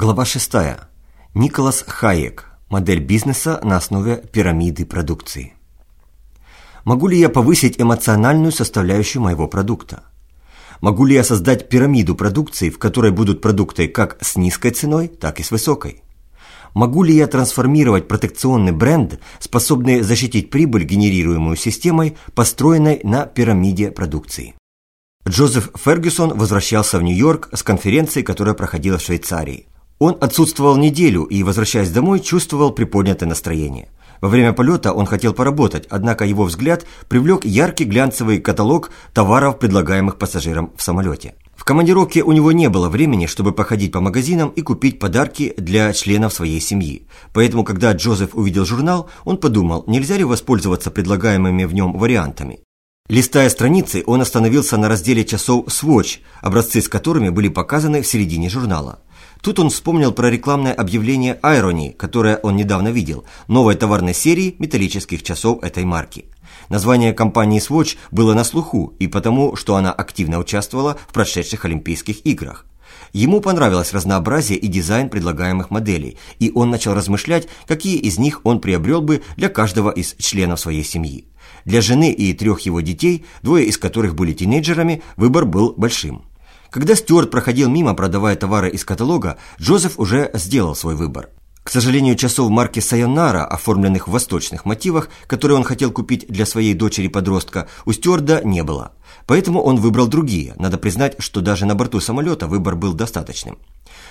Глава 6. Николас Хайек. Модель бизнеса на основе пирамиды продукции. Могу ли я повысить эмоциональную составляющую моего продукта? Могу ли я создать пирамиду продукции, в которой будут продукты как с низкой ценой, так и с высокой? Могу ли я трансформировать протекционный бренд, способный защитить прибыль, генерируемую системой, построенной на пирамиде продукции? Джозеф Фергюсон возвращался в Нью-Йорк с конференции, которая проходила в Швейцарии. Он отсутствовал неделю и, возвращаясь домой, чувствовал приподнятое настроение. Во время полета он хотел поработать, однако его взгляд привлек яркий глянцевый каталог товаров, предлагаемых пассажирам в самолете. В командировке у него не было времени, чтобы походить по магазинам и купить подарки для членов своей семьи. Поэтому, когда Джозеф увидел журнал, он подумал, нельзя ли воспользоваться предлагаемыми в нем вариантами. Листая страницы, он остановился на разделе часов Swatch, образцы с которыми были показаны в середине журнала. Тут он вспомнил про рекламное объявление Irony, которое он недавно видел, новой товарной серии металлических часов этой марки. Название компании Swatch было на слуху и потому, что она активно участвовала в прошедших Олимпийских играх. Ему понравилось разнообразие и дизайн предлагаемых моделей, и он начал размышлять, какие из них он приобрел бы для каждого из членов своей семьи. Для жены и трех его детей, двое из которых были тинейджерами, выбор был большим. Когда Стюарт проходил мимо, продавая товары из каталога, Джозеф уже сделал свой выбор. К сожалению, часов марки Сайонара, оформленных в восточных мотивах, которые он хотел купить для своей дочери-подростка, у Стюарда не было. Поэтому он выбрал другие. Надо признать, что даже на борту самолета выбор был достаточным.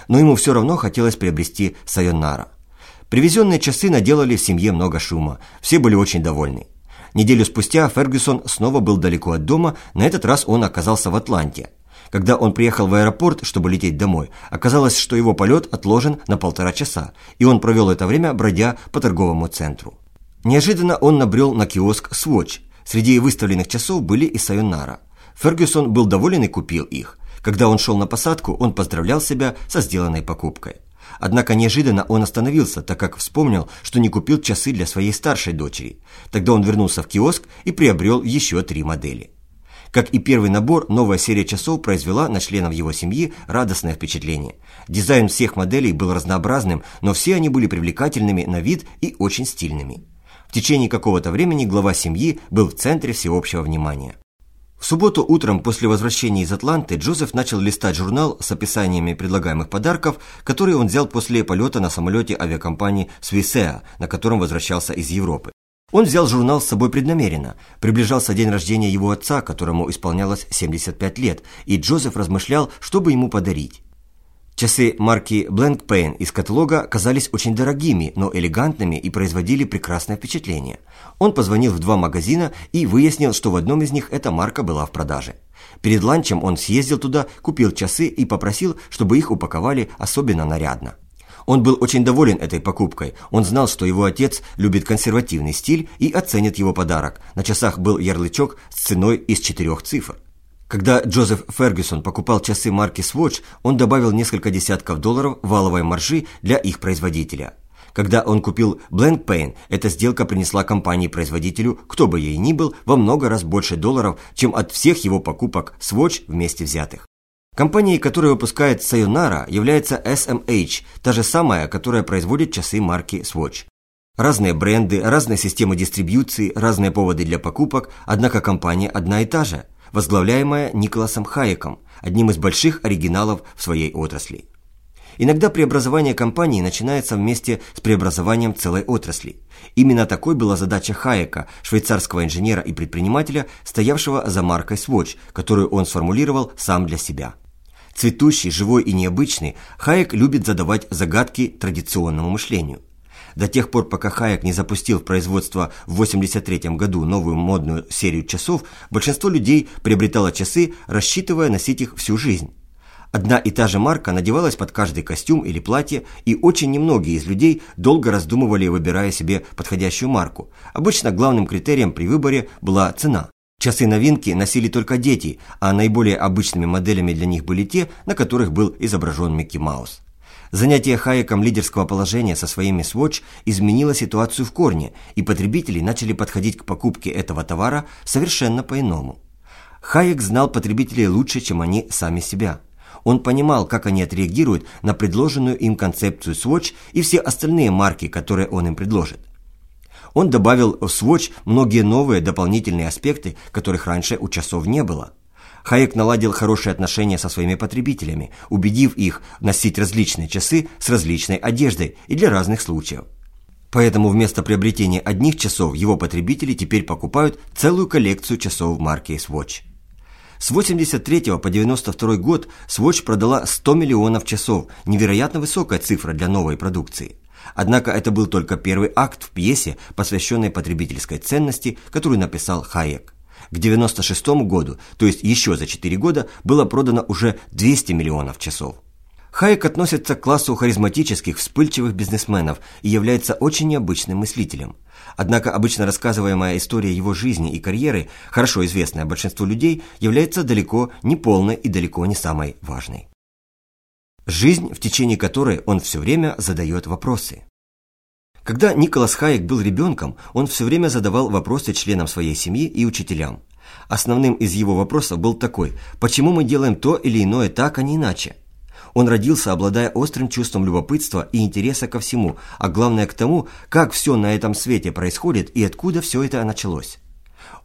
Но ему все равно хотелось приобрести Сайонара. Привезенные часы наделали в семье много шума. Все были очень довольны. Неделю спустя Фергюсон снова был далеко от дома, на этот раз он оказался в Атланте. Когда он приехал в аэропорт, чтобы лететь домой, оказалось, что его полет отложен на полтора часа, и он провел это время, бродя по торговому центру. Неожиданно он набрел на киоск Swatch. Среди выставленных часов были и Сайонара. Фергюсон был доволен и купил их. Когда он шел на посадку, он поздравлял себя со сделанной покупкой. Однако неожиданно он остановился, так как вспомнил, что не купил часы для своей старшей дочери. Тогда он вернулся в киоск и приобрел еще три модели. Как и первый набор, новая серия часов произвела на членов его семьи радостное впечатление. Дизайн всех моделей был разнообразным, но все они были привлекательными на вид и очень стильными. В течение какого-то времени глава семьи был в центре всеобщего внимания. В субботу утром после возвращения из Атланты Джозеф начал листать журнал с описаниями предлагаемых подарков, которые он взял после полета на самолете авиакомпании Swissair, на котором возвращался из Европы. Он взял журнал с собой преднамеренно. Приближался день рождения его отца, которому исполнялось 75 лет, и Джозеф размышлял, что бы ему подарить. Часы марки Blank Pain из каталога казались очень дорогими, но элегантными и производили прекрасное впечатление. Он позвонил в два магазина и выяснил, что в одном из них эта марка была в продаже. Перед ланчем он съездил туда, купил часы и попросил, чтобы их упаковали особенно нарядно. Он был очень доволен этой покупкой. Он знал, что его отец любит консервативный стиль и оценит его подарок. На часах был ярлычок с ценой из четырех цифр. Когда Джозеф Фергюсон покупал часы марки Swatch, он добавил несколько десятков долларов валовой маржи для их производителя. Когда он купил Blank Pain, эта сделка принесла компании-производителю, кто бы ей ни был, во много раз больше долларов, чем от всех его покупок Swatch вместе взятых. Компанией, которая выпускает Sayonara, является SMH, та же самая, которая производит часы марки Swatch. Разные бренды, разные системы дистрибьюции, разные поводы для покупок, однако компания одна и та же, возглавляемая Николасом Хайеком, одним из больших оригиналов в своей отрасли. Иногда преобразование компании начинается вместе с преобразованием целой отрасли. Именно такой была задача Хайека, швейцарского инженера и предпринимателя, стоявшего за маркой Swatch, которую он сформулировал сам для себя. Цветущий, живой и необычный, Хайек любит задавать загадки традиционному мышлению. До тех пор, пока Хайек не запустил в производство в 1983 году новую модную серию часов, большинство людей приобретало часы, рассчитывая носить их всю жизнь. Одна и та же марка надевалась под каждый костюм или платье, и очень немногие из людей долго раздумывали, выбирая себе подходящую марку. Обычно главным критерием при выборе была цена. Часы новинки носили только дети, а наиболее обычными моделями для них были те, на которых был изображен Микки Маус. Занятие Хайеком лидерского положения со своими Swatch изменило ситуацию в корне, и потребители начали подходить к покупке этого товара совершенно по-иному. Хайек знал потребителей лучше, чем они сами себя. Он понимал, как они отреагируют на предложенную им концепцию Swatch и все остальные марки, которые он им предложит. Он добавил в Swatch многие новые дополнительные аспекты, которых раньше у часов не было. Хайек наладил хорошие отношения со своими потребителями, убедив их носить различные часы с различной одеждой и для разных случаев. Поэтому вместо приобретения одних часов его потребители теперь покупают целую коллекцию часов марки Swatch. С 83 по 92 год Swatch продала 100 миллионов часов, невероятно высокая цифра для новой продукции. Однако это был только первый акт в пьесе, посвященной потребительской ценности, которую написал Хайек. К 96 году, то есть еще за 4 года, было продано уже 200 миллионов часов. Хайек относится к классу харизматических, вспыльчивых бизнесменов и является очень необычным мыслителем. Однако обычно рассказываемая история его жизни и карьеры, хорошо известная большинству людей, является далеко не полной и далеко не самой важной. Жизнь, в течение которой он все время задает вопросы. Когда Николас Хайек был ребенком, он все время задавал вопросы членам своей семьи и учителям. Основным из его вопросов был такой – почему мы делаем то или иное так, а не иначе? Он родился, обладая острым чувством любопытства и интереса ко всему, а главное к тому, как все на этом свете происходит и откуда все это началось.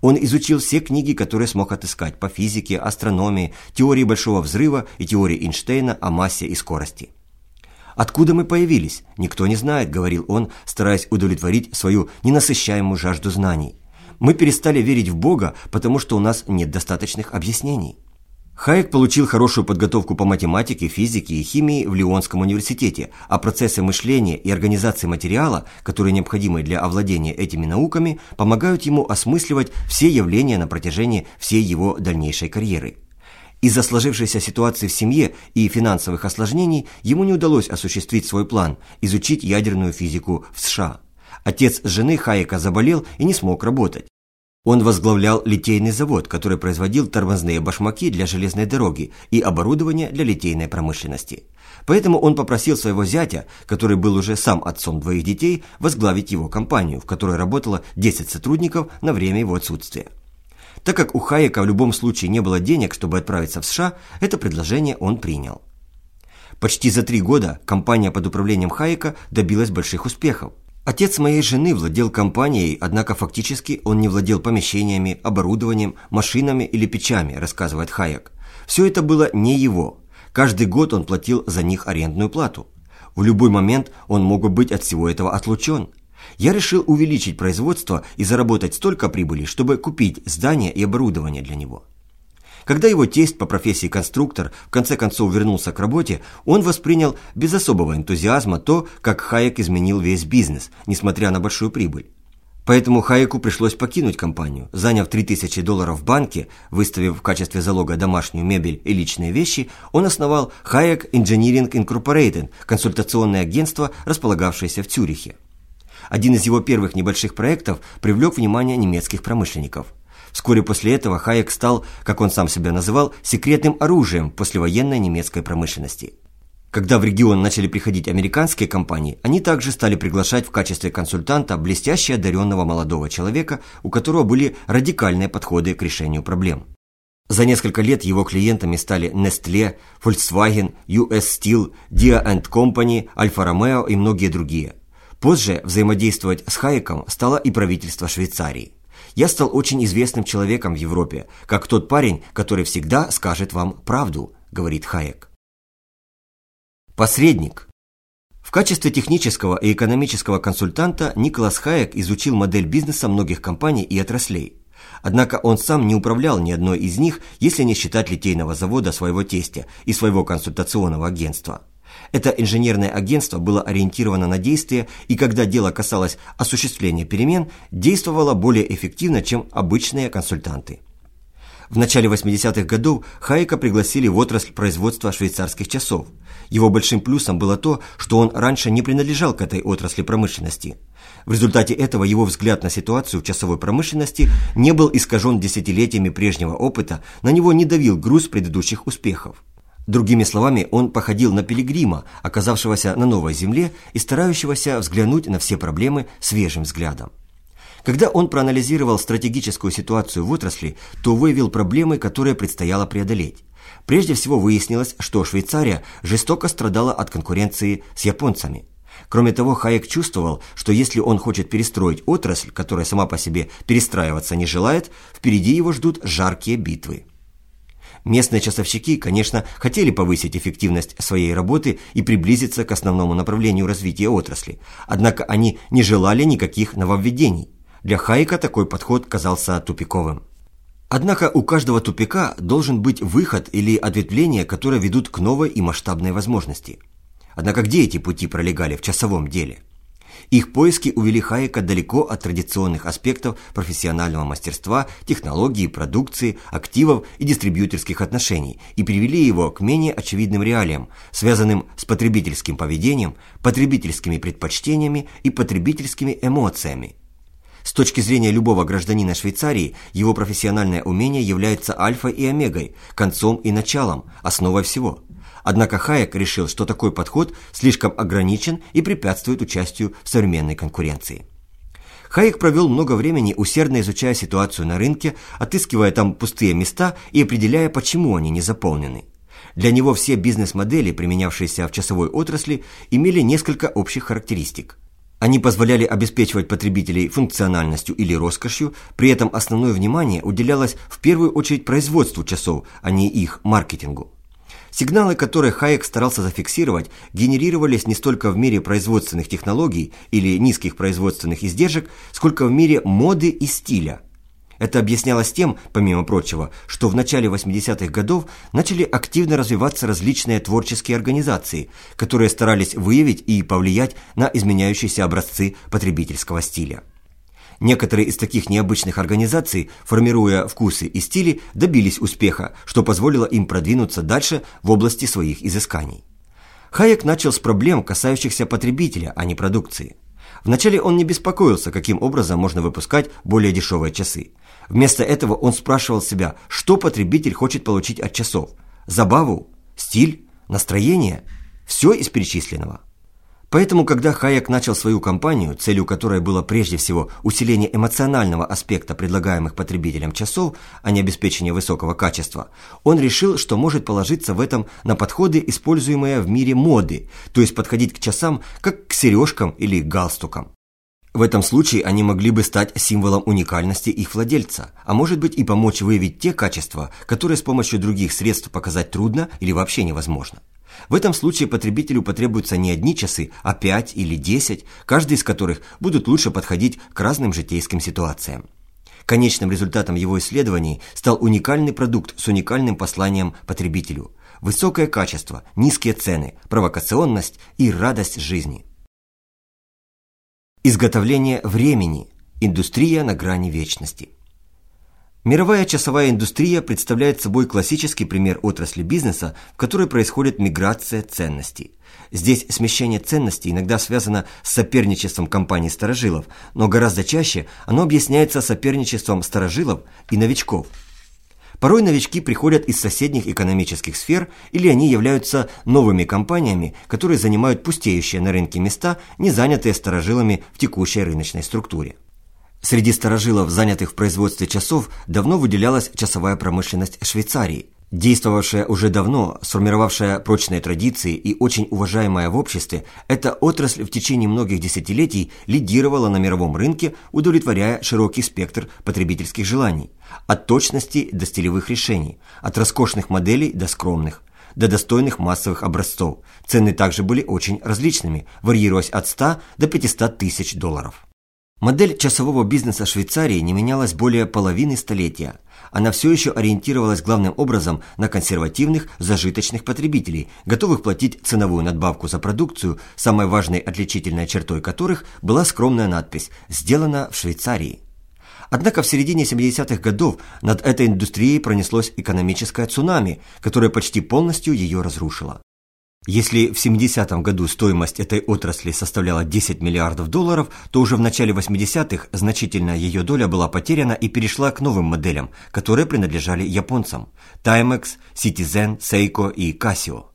Он изучил все книги, которые смог отыскать по физике, астрономии, теории Большого Взрыва и теории Эйнштейна о массе и скорости. «Откуда мы появились? Никто не знает», — говорил он, стараясь удовлетворить свою ненасыщаемую жажду знаний. «Мы перестали верить в Бога, потому что у нас нет достаточных объяснений». Хайек получил хорошую подготовку по математике, физике и химии в Лионском университете, а процессы мышления и организации материала, которые необходимы для овладения этими науками, помогают ему осмысливать все явления на протяжении всей его дальнейшей карьеры. Из-за сложившейся ситуации в семье и финансовых осложнений ему не удалось осуществить свой план – изучить ядерную физику в США. Отец жены Хайека заболел и не смог работать. Он возглавлял литейный завод, который производил тормозные башмаки для железной дороги и оборудование для литейной промышленности. Поэтому он попросил своего зятя, который был уже сам отцом двоих детей, возглавить его компанию, в которой работало 10 сотрудников на время его отсутствия. Так как у Хайека в любом случае не было денег, чтобы отправиться в США, это предложение он принял. Почти за три года компания под управлением Хайека добилась больших успехов. Отец моей жены владел компанией, однако фактически он не владел помещениями, оборудованием, машинами или печами, рассказывает Хайек. Все это было не его. Каждый год он платил за них арендную плату. В любой момент он мог бы быть от всего этого отлучен. Я решил увеличить производство и заработать столько прибыли, чтобы купить здание и оборудование для него. Когда его тесть по профессии конструктор в конце концов вернулся к работе, он воспринял без особого энтузиазма то, как Хайек изменил весь бизнес, несмотря на большую прибыль. Поэтому Хайеку пришлось покинуть компанию. Заняв 3000 долларов в банке, выставив в качестве залога домашнюю мебель и личные вещи, он основал Hayek Engineering Incorporated, консультационное агентство, располагавшееся в Цюрихе. Один из его первых небольших проектов привлек внимание немецких промышленников – Вскоре после этого Хайек стал, как он сам себя называл, секретным оружием послевоенной немецкой промышленности. Когда в регион начали приходить американские компании, они также стали приглашать в качестве консультанта блестяще одаренного молодого человека, у которого были радикальные подходы к решению проблем. За несколько лет его клиентами стали Nestle, Volkswagen, US Steel, Dia Company, Alfa Romeo и многие другие. Позже взаимодействовать с Хайеком стало и правительство Швейцарии. Я стал очень известным человеком в Европе, как тот парень, который всегда скажет вам правду, говорит Хайек. Посредник. В качестве технического и экономического консультанта Николас Хайек изучил модель бизнеса многих компаний и отраслей. Однако он сам не управлял ни одной из них, если не считать литейного завода своего тестя и своего консультационного агентства. Это инженерное агентство было ориентировано на действие и когда дело касалось осуществления перемен, действовало более эффективно, чем обычные консультанты. В начале 80-х годов Хайека пригласили в отрасль производства швейцарских часов. Его большим плюсом было то, что он раньше не принадлежал к этой отрасли промышленности. В результате этого его взгляд на ситуацию в часовой промышленности не был искажен десятилетиями прежнего опыта, на него не давил груз предыдущих успехов. Другими словами, он походил на пилигрима, оказавшегося на новой земле и старающегося взглянуть на все проблемы свежим взглядом. Когда он проанализировал стратегическую ситуацию в отрасли, то выявил проблемы, которые предстояло преодолеть. Прежде всего выяснилось, что Швейцария жестоко страдала от конкуренции с японцами. Кроме того, Хайек чувствовал, что если он хочет перестроить отрасль, которая сама по себе перестраиваться не желает, впереди его ждут жаркие битвы. Местные часовщики, конечно, хотели повысить эффективность своей работы и приблизиться к основному направлению развития отрасли, однако они не желали никаких нововведений. Для Хайека такой подход казался тупиковым. Однако у каждого тупика должен быть выход или ответвление, которые ведут к новой и масштабной возможности. Однако где эти пути пролегали в часовом деле? Их поиски увели Хайека далеко от традиционных аспектов профессионального мастерства, технологии, продукции, активов и дистрибьюторских отношений и привели его к менее очевидным реалиям, связанным с потребительским поведением, потребительскими предпочтениями и потребительскими эмоциями – с точки зрения любого гражданина Швейцарии, его профессиональное умение является альфа и омегой, концом и началом, основой всего. Однако Хайек решил, что такой подход слишком ограничен и препятствует участию в современной конкуренции. Хайек провел много времени, усердно изучая ситуацию на рынке, отыскивая там пустые места и определяя, почему они не заполнены. Для него все бизнес-модели, применявшиеся в часовой отрасли, имели несколько общих характеристик. Они позволяли обеспечивать потребителей функциональностью или роскошью, при этом основное внимание уделялось в первую очередь производству часов, а не их маркетингу. Сигналы, которые Хайек старался зафиксировать, генерировались не столько в мире производственных технологий или низких производственных издержек, сколько в мире моды и стиля – это объяснялось тем, помимо прочего, что в начале 80-х годов начали активно развиваться различные творческие организации, которые старались выявить и повлиять на изменяющиеся образцы потребительского стиля. Некоторые из таких необычных организаций, формируя вкусы и стили, добились успеха, что позволило им продвинуться дальше в области своих изысканий. Хайек начал с проблем, касающихся потребителя, а не продукции. Вначале он не беспокоился, каким образом можно выпускать более дешевые часы. Вместо этого он спрашивал себя, что потребитель хочет получить от часов. Забаву? Стиль? Настроение? Все из перечисленного. Поэтому, когда Хайек начал свою кампанию, целью которой было прежде всего усиление эмоционального аспекта предлагаемых потребителям часов, а не обеспечение высокого качества, он решил, что может положиться в этом на подходы, используемые в мире моды, то есть подходить к часам как к сережкам или галстукам. В этом случае они могли бы стать символом уникальности их владельца, а может быть и помочь выявить те качества, которые с помощью других средств показать трудно или вообще невозможно. В этом случае потребителю потребуются не одни часы, а пять или десять, каждый из которых будут лучше подходить к разным житейским ситуациям. Конечным результатом его исследований стал уникальный продукт с уникальным посланием потребителю. Высокое качество, низкие цены, провокационность и радость жизни – Изготовление времени. Индустрия на грани вечности. Мировая часовая индустрия представляет собой классический пример отрасли бизнеса, в которой происходит миграция ценностей. Здесь смещение ценностей иногда связано с соперничеством компаний-старожилов, но гораздо чаще оно объясняется соперничеством старожилов и новичков – Порой новички приходят из соседних экономических сфер или они являются новыми компаниями, которые занимают пустеющие на рынке места, не занятые старожилами в текущей рыночной структуре. Среди старожилов, занятых в производстве часов, давно выделялась часовая промышленность Швейцарии, Действовавшая уже давно, сформировавшая прочные традиции и очень уважаемая в обществе, эта отрасль в течение многих десятилетий лидировала на мировом рынке, удовлетворяя широкий спектр потребительских желаний, от точности до стилевых решений, от роскошных моделей до скромных, до достойных массовых образцов. Цены также были очень различными, варьируясь от 100 до 500 тысяч долларов. Модель часового бизнеса Швейцарии не менялась более половины столетия. Она все еще ориентировалась главным образом на консервативных, зажиточных потребителей, готовых платить ценовую надбавку за продукцию, самой важной отличительной чертой которых была скромная надпись «Сделано в Швейцарии». Однако в середине 70-х годов над этой индустрией пронеслось экономическое цунами, которое почти полностью ее разрушило. Если в 70-м году стоимость этой отрасли составляла 10 миллиардов долларов, то уже в начале 80-х значительная ее доля была потеряна и перешла к новым моделям, которые принадлежали японцам – Timex, Citizen, Seiko и Casio.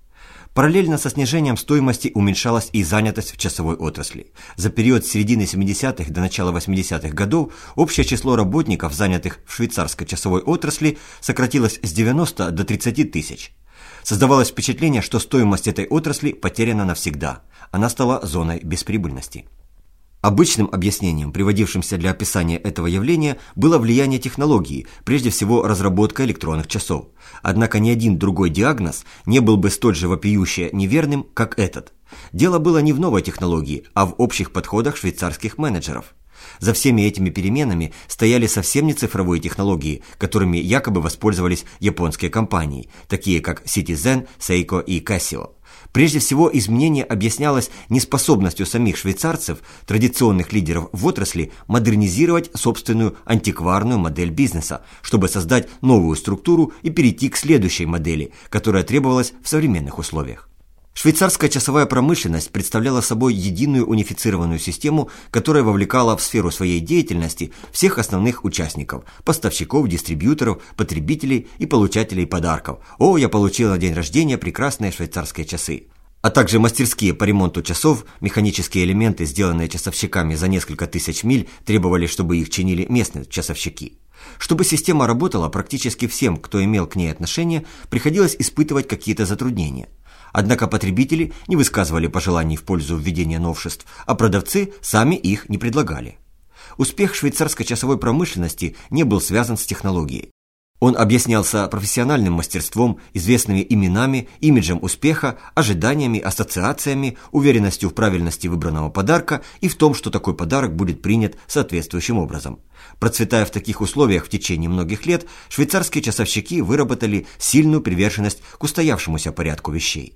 Параллельно со снижением стоимости уменьшалась и занятость в часовой отрасли. За период с середины 70-х до начала 80-х годов общее число работников, занятых в швейцарской часовой отрасли, сократилось с 90 до 30 тысяч – Создавалось впечатление, что стоимость этой отрасли потеряна навсегда. Она стала зоной бесприбыльности. Обычным объяснением, приводившимся для описания этого явления, было влияние технологии, прежде всего разработка электронных часов. Однако ни один другой диагноз не был бы столь же вопиюще неверным, как этот. Дело было не в новой технологии, а в общих подходах швейцарских менеджеров. За всеми этими переменами стояли совсем не цифровые технологии, которыми якобы воспользовались японские компании, такие как Citizen, Seiko и Casio. Прежде всего, изменение объяснялось неспособностью самих швейцарцев, традиционных лидеров в отрасли, модернизировать собственную антикварную модель бизнеса, чтобы создать новую структуру и перейти к следующей модели, которая требовалась в современных условиях. Швейцарская часовая промышленность представляла собой единую унифицированную систему, которая вовлекала в сферу своей деятельности всех основных участников – поставщиков, дистрибьюторов, потребителей и получателей подарков. «О, я получил на день рождения прекрасные швейцарские часы!» а также мастерские по ремонту часов, механические элементы, сделанные часовщиками за несколько тысяч миль, требовали, чтобы их чинили местные часовщики. Чтобы система работала, практически всем, кто имел к ней отношение, приходилось испытывать какие-то затруднения. Однако потребители не высказывали пожеланий в пользу введения новшеств, а продавцы сами их не предлагали. Успех швейцарской часовой промышленности не был связан с технологией. Он объяснялся профессиональным мастерством, известными именами, имиджем успеха, ожиданиями, ассоциациями, уверенностью в правильности выбранного подарка и в том, что такой подарок будет принят соответствующим образом. Процветая в таких условиях в течение многих лет, швейцарские часовщики выработали сильную приверженность к устоявшемуся порядку вещей.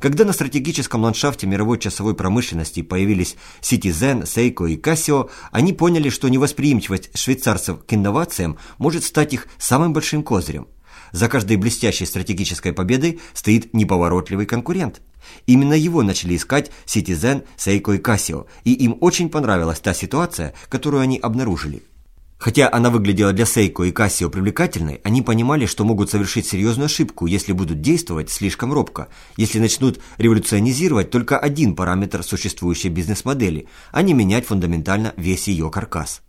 Когда на стратегическом ландшафте мировой часовой промышленности появились Citizen, Seiko и Casio, они поняли, что невосприимчивость швейцарцев к инновациям может стать их самым большим козырем. За каждой блестящей стратегической победой стоит неповоротливый конкурент. Именно его начали искать Citizen, Seiko и Casio, и им очень понравилась та ситуация, которую они обнаружили. Хотя она выглядела для Сейко и Кассио привлекательной, они понимали, что могут совершить серьезную ошибку, если будут действовать слишком робко, если начнут революционизировать только один параметр существующей бизнес-модели, а не менять фундаментально весь ее каркас.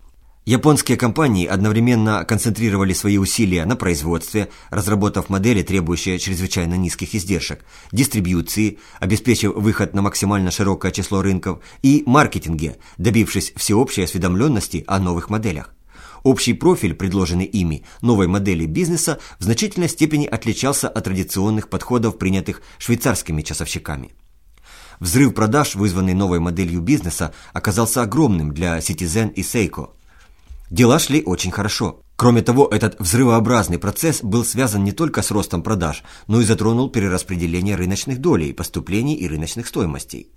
Японские компании одновременно концентрировали свои усилия на производстве, разработав модели, требующие чрезвычайно низких издержек, дистрибьюции, обеспечив выход на максимально широкое число рынков, и маркетинге, добившись всеобщей осведомленности о новых моделях. Общий профиль, предложенный ими новой модели бизнеса, в значительной степени отличался от традиционных подходов, принятых швейцарскими часовщиками. Взрыв продаж, вызванный новой моделью бизнеса, оказался огромным для Citizen и Seiko. Дела шли очень хорошо. Кроме того, этот взрывообразный процесс был связан не только с ростом продаж, но и затронул перераспределение рыночных долей, поступлений и рыночных стоимостей.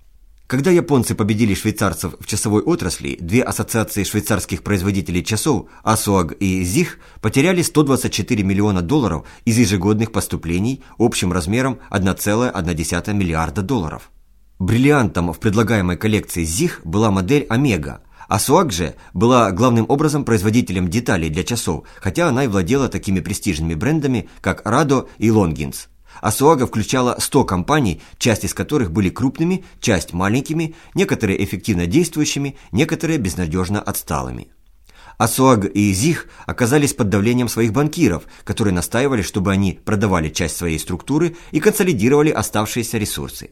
Когда японцы победили швейцарцев в часовой отрасли, две ассоциации швейцарских производителей часов, Асуаг и ЗИХ, потеряли 124 миллиона долларов из ежегодных поступлений общим размером 1,1 миллиарда долларов. Бриллиантом в предлагаемой коллекции ЗИХ была модель Омега, а же была главным образом производителем деталей для часов, хотя она и владела такими престижными брендами, как Радо и Лонгинс. Асуага включала 100 компаний, часть из которых были крупными, часть маленькими, некоторые эффективно действующими, некоторые безнадежно отсталыми. Асуаг и Зих оказались под давлением своих банкиров, которые настаивали, чтобы они продавали часть своей структуры и консолидировали оставшиеся ресурсы.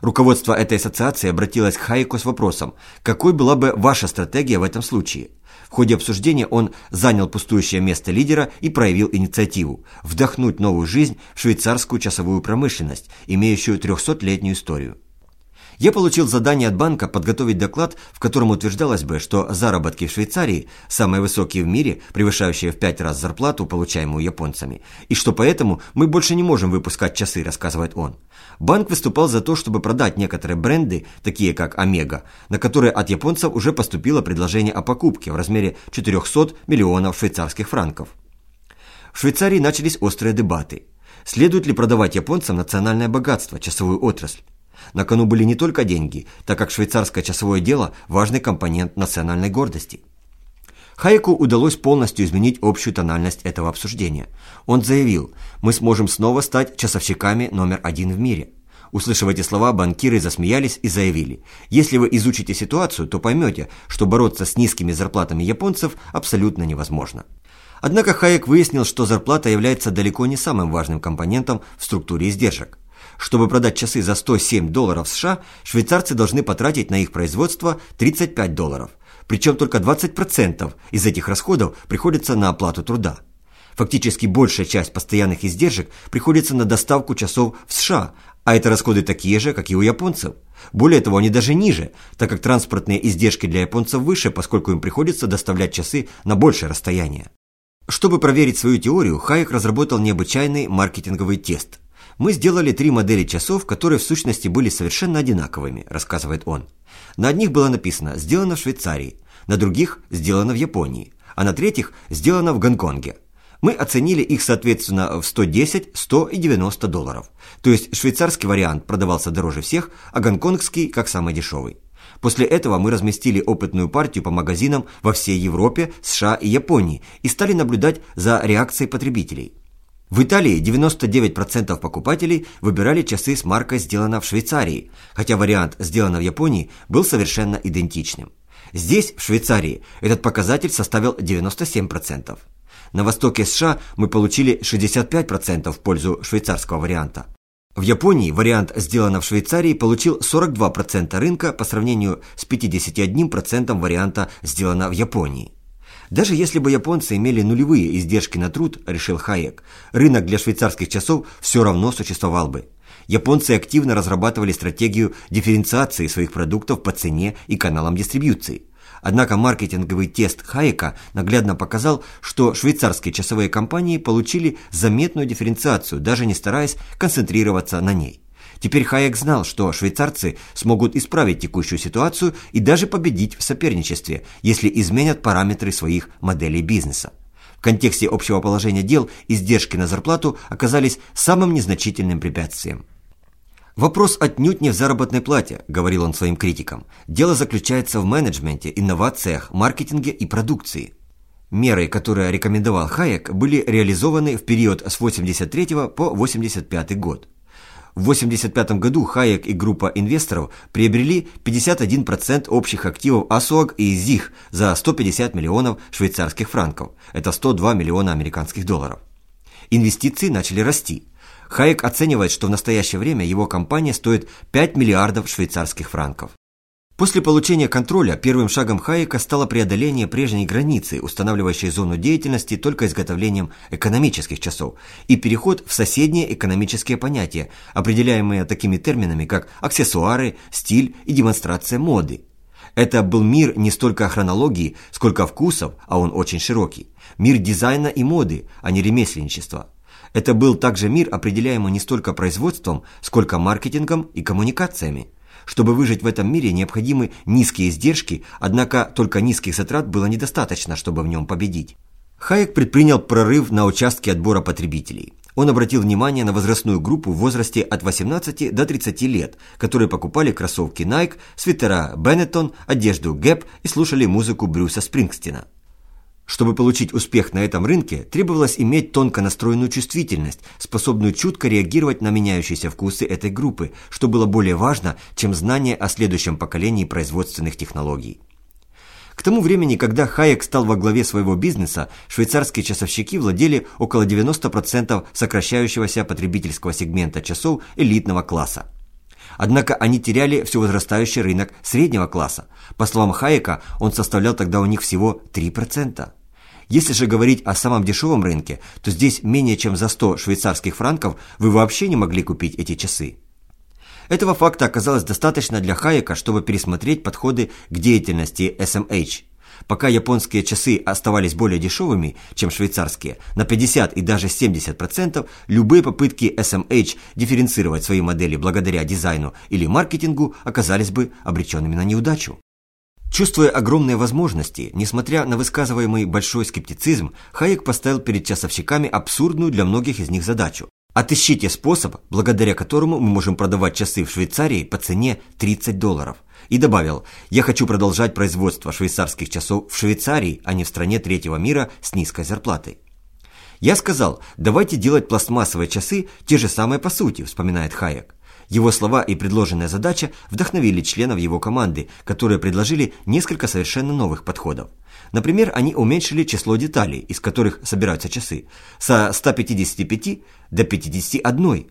Руководство этой ассоциации обратилось к Хайеку с вопросом, какой была бы ваша стратегия в этом случае. В ходе обсуждения он занял пустующее место лидера и проявил инициативу – вдохнуть новую жизнь в швейцарскую часовую промышленность, имеющую 300-летнюю историю. Я получил задание от банка подготовить доклад, в котором утверждалось бы, что заработки в Швейцарии самые высокие в мире, превышающие в пять раз зарплату, получаемую японцами, и что поэтому мы больше не можем выпускать часы, рассказывает он. Банк выступал за то, чтобы продать некоторые бренды, такие как Омега, на которые от японцев уже поступило предложение о покупке в размере 400 миллионов швейцарских франков. В Швейцарии начались острые дебаты. Следует ли продавать японцам национальное богатство, часовую отрасль? На кону были не только деньги, так как швейцарское часовое дело – важный компонент национальной гордости. Хайку удалось полностью изменить общую тональность этого обсуждения. Он заявил, мы сможем снова стать часовщиками номер один в мире. Услышав эти слова, банкиры засмеялись и заявили, если вы изучите ситуацию, то поймете, что бороться с низкими зарплатами японцев абсолютно невозможно. Однако Хайек выяснил, что зарплата является далеко не самым важным компонентом в структуре издержек. Чтобы продать часы за 107 долларов США, швейцарцы должны потратить на их производство 35 долларов. Причем только 20% из этих расходов приходится на оплату труда. Фактически большая часть постоянных издержек приходится на доставку часов в США, а это расходы такие же, как и у японцев. Более того, они даже ниже, так как транспортные издержки для японцев выше, поскольку им приходится доставлять часы на большее расстояние. Чтобы проверить свою теорию, Хайек разработал необычайный маркетинговый тест – мы сделали три модели часов, которые в сущности были совершенно одинаковыми, рассказывает он. На одних было написано «сделано в Швейцарии», на других «сделано в Японии», а на третьих «сделано в Гонконге». Мы оценили их, соответственно, в 110, 100 и 90 долларов. То есть швейцарский вариант продавался дороже всех, а гонконгский как самый дешевый. После этого мы разместили опытную партию по магазинам во всей Европе, США и Японии и стали наблюдать за реакцией потребителей. В Италии 99% покупателей выбирали часы с маркой «Сделано в Швейцарии», хотя вариант «Сделано в Японии» был совершенно идентичным. Здесь, в Швейцарии, этот показатель составил 97%. На востоке США мы получили 65% в пользу швейцарского варианта. В Японии вариант «Сделано в Швейцарии» получил 42% рынка по сравнению с 51% варианта «Сделано в Японии». Даже если бы японцы имели нулевые издержки на труд, решил Хайек, рынок для швейцарских часов все равно существовал бы. Японцы активно разрабатывали стратегию дифференциации своих продуктов по цене и каналам дистрибьюции. Однако маркетинговый тест Хайека наглядно показал, что швейцарские часовые компании получили заметную дифференциацию, даже не стараясь концентрироваться на ней. Теперь Хайек знал, что швейцарцы смогут исправить текущую ситуацию и даже победить в соперничестве, если изменят параметры своих моделей бизнеса. В контексте общего положения дел издержки на зарплату оказались самым незначительным препятствием. «Вопрос отнюдь не в заработной плате», – говорил он своим критикам. «Дело заключается в менеджменте, инновациях, маркетинге и продукции». Меры, которые рекомендовал Хайек, были реализованы в период с 83 по 85 год. В 1985 году Хайек и группа инвесторов приобрели 51% общих активов АСОАГ и ЗИХ за 150 миллионов швейцарских франков. Это 102 миллиона американских долларов. Инвестиции начали расти. Хайек оценивает, что в настоящее время его компания стоит 5 миллиардов швейцарских франков. После получения контроля первым шагом Хайека стало преодоление прежней границы, устанавливающей зону деятельности только изготовлением экономических часов, и переход в соседние экономические понятия, определяемые такими терминами, как аксессуары, стиль и демонстрация моды. Это был мир не столько хронологии, сколько вкусов, а он очень широкий. Мир дизайна и моды, а не ремесленничества. Это был также мир, определяемый не столько производством, сколько маркетингом и коммуникациями. Чтобы выжить в этом мире, необходимы низкие издержки, однако только низких затрат было недостаточно, чтобы в нем победить. Хайек предпринял прорыв на участке отбора потребителей. Он обратил внимание на возрастную группу в возрасте от 18 до 30 лет, которые покупали кроссовки Nike, свитера Benetton, одежду Gap и слушали музыку Брюса Спрингстина. Чтобы получить успех на этом рынке, требовалось иметь тонко настроенную чувствительность, способную чутко реагировать на меняющиеся вкусы этой группы, что было более важно, чем знание о следующем поколении производственных технологий. К тому времени, когда Хайек стал во главе своего бизнеса, швейцарские часовщики владели около 90% сокращающегося потребительского сегмента часов элитного класса. Однако они теряли все возрастающий рынок среднего класса. По словам Хайека, он составлял тогда у них всего 3%. Если же говорить о самом дешевом рынке, то здесь менее чем за 100 швейцарских франков вы вообще не могли купить эти часы. Этого факта оказалось достаточно для Хайека, чтобы пересмотреть подходы к деятельности SMH. Пока японские часы оставались более дешевыми, чем швейцарские, на 50 и даже 70%, любые попытки SMH дифференцировать свои модели благодаря дизайну или маркетингу оказались бы обреченными на неудачу. Чувствуя огромные возможности, несмотря на высказываемый большой скептицизм, Хайек поставил перед часовщиками абсурдную для многих из них задачу. Отыщите способ, благодаря которому мы можем продавать часы в Швейцарии по цене 30 долларов. И добавил, я хочу продолжать производство швейцарских часов в Швейцарии, а не в стране третьего мира с низкой зарплатой. Я сказал, давайте делать пластмассовые часы те же самые по сути, вспоминает Хайек. Его слова и предложенная задача вдохновили членов его команды, которые предложили несколько совершенно новых подходов. Например, они уменьшили число деталей, из которых собираются часы, со 155 до 51.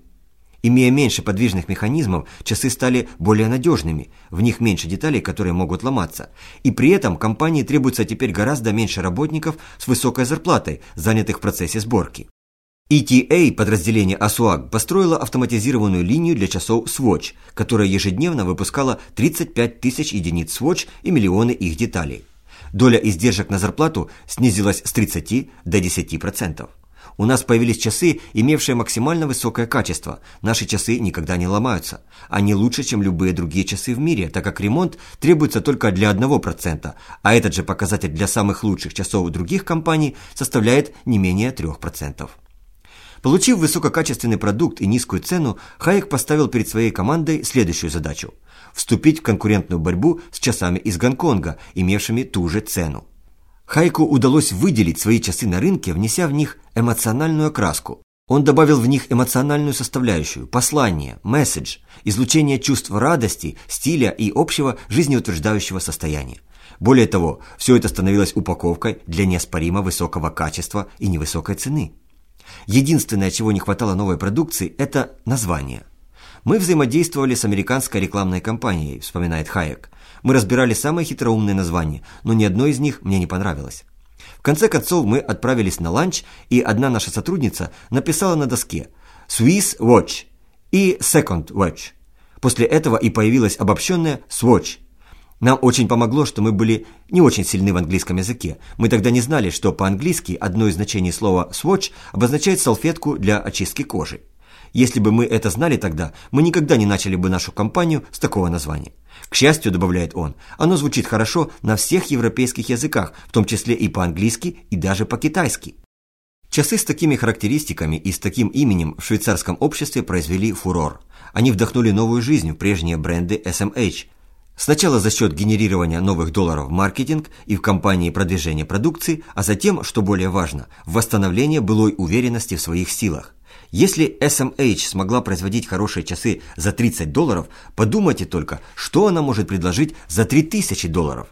Имея меньше подвижных механизмов, часы стали более надежными, в них меньше деталей, которые могут ломаться. И при этом компании требуется теперь гораздо меньше работников с высокой зарплатой, занятых в процессе сборки. ETA, подразделение ASUAG, построило автоматизированную линию для часов Swatch, которая ежедневно выпускала 35 тысяч единиц Swatch и миллионы их деталей. Доля издержек на зарплату снизилась с 30 до 10%. У нас появились часы, имевшие максимально высокое качество. Наши часы никогда не ломаются. Они лучше, чем любые другие часы в мире, так как ремонт требуется только для 1%, а этот же показатель для самых лучших часов других компаний составляет не менее 3%. Получив высококачественный продукт и низкую цену, Хайек поставил перед своей командой следующую задачу – вступить в конкурентную борьбу с часами из Гонконга, имевшими ту же цену. Хайку удалось выделить свои часы на рынке, внеся в них эмоциональную окраску. Он добавил в них эмоциональную составляющую, послание, месседж, излучение чувств радости, стиля и общего жизнеутверждающего состояния. Более того, все это становилось упаковкой для неоспоримо высокого качества и невысокой цены. Единственное, чего не хватало новой продукции, это название. Мы взаимодействовали с американской рекламной компанией, вспоминает Хайек. Мы разбирали самые хитроумные названия, но ни одно из них мне не понравилось. В конце концов мы отправились на ланч, и одна наша сотрудница написала на доске «Swiss Watch» и «Second Watch». После этого и появилась обобщенная «Swatch», нам очень помогло, что мы были не очень сильны в английском языке. Мы тогда не знали, что по-английски одно из значений слова «swatch» обозначает салфетку для очистки кожи. Если бы мы это знали тогда, мы никогда не начали бы нашу компанию с такого названия. К счастью, добавляет он, оно звучит хорошо на всех европейских языках, в том числе и по-английски, и даже по-китайски. Часы с такими характеристиками и с таким именем в швейцарском обществе произвели фурор. Они вдохнули новую жизнь в прежние бренды SMH, Сначала за счет генерирования новых долларов в маркетинг и в кампании продвижения продукции, а затем, что более важно, в восстановление былой уверенности в своих силах. Если SMH смогла производить хорошие часы за 30 долларов, подумайте только, что она может предложить за 3000 долларов.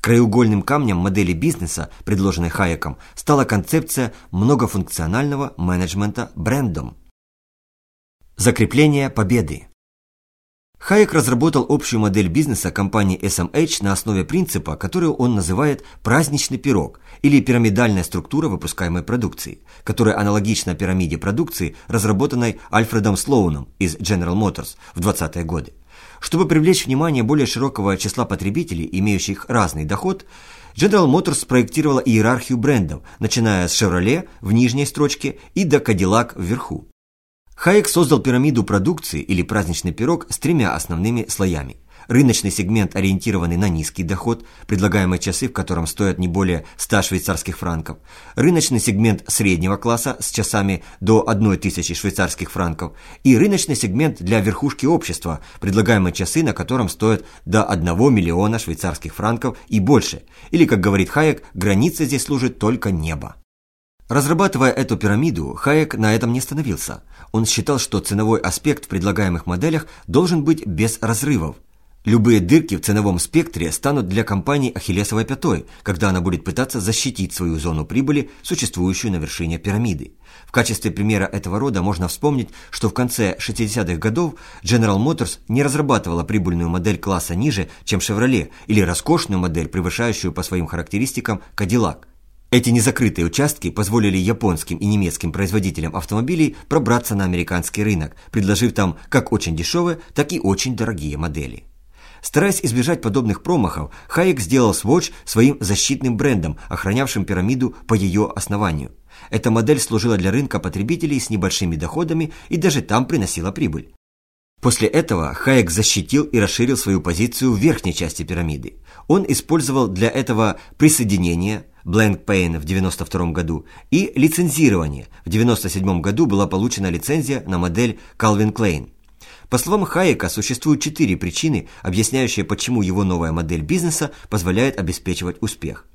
Краеугольным камнем модели бизнеса, предложенной Хайеком, стала концепция многофункционального менеджмента брендом. Закрепление победы. Хайек разработал общую модель бизнеса компании SMH на основе принципа, который он называет «праздничный пирог» или пирамидальная структура выпускаемой продукции, которая аналогична пирамиде продукции, разработанной Альфредом Слоуном из General Motors в 20-е годы. Чтобы привлечь внимание более широкого числа потребителей, имеющих разный доход, General Motors спроектировала иерархию брендов, начиная с Chevrolet в нижней строчке и до Cadillac вверху. Хайек создал пирамиду продукции или праздничный пирог с тремя основными слоями. Рыночный сегмент, ориентированный на низкий доход, предлагаемые часы, в котором стоят не более 100 швейцарских франков. Рыночный сегмент среднего класса с часами до 1000 швейцарских франков. И рыночный сегмент для верхушки общества, предлагаемые часы, на котором стоят до 1 миллиона швейцарских франков и больше. Или, как говорит Хайек, границей здесь служит только небо. Разрабатывая эту пирамиду, Хайек на этом не остановился. Он считал, что ценовой аспект в предлагаемых моделях должен быть без разрывов. Любые дырки в ценовом спектре станут для компании ахиллесовой пятой, когда она будет пытаться защитить свою зону прибыли, существующую на вершине пирамиды. В качестве примера этого рода можно вспомнить, что в конце 60-х годов General Motors не разрабатывала прибыльную модель класса ниже, чем Chevrolet, или роскошную модель, превышающую по своим характеристикам Cadillac. Эти незакрытые участки позволили японским и немецким производителям автомобилей пробраться на американский рынок, предложив там как очень дешевые, так и очень дорогие модели. Стараясь избежать подобных промахов, Хайек сделал Swatch своим защитным брендом, охранявшим пирамиду по ее основанию. Эта модель служила для рынка потребителей с небольшими доходами и даже там приносила прибыль. После этого Хайек защитил и расширил свою позицию в верхней части пирамиды. Он использовал для этого присоединение, Blank Pain в 1992 году и лицензирование. В 1997 году была получена лицензия на модель Calvin Klein. По словам Хайека, существуют четыре причины, объясняющие, почему его новая модель бизнеса позволяет обеспечивать успех.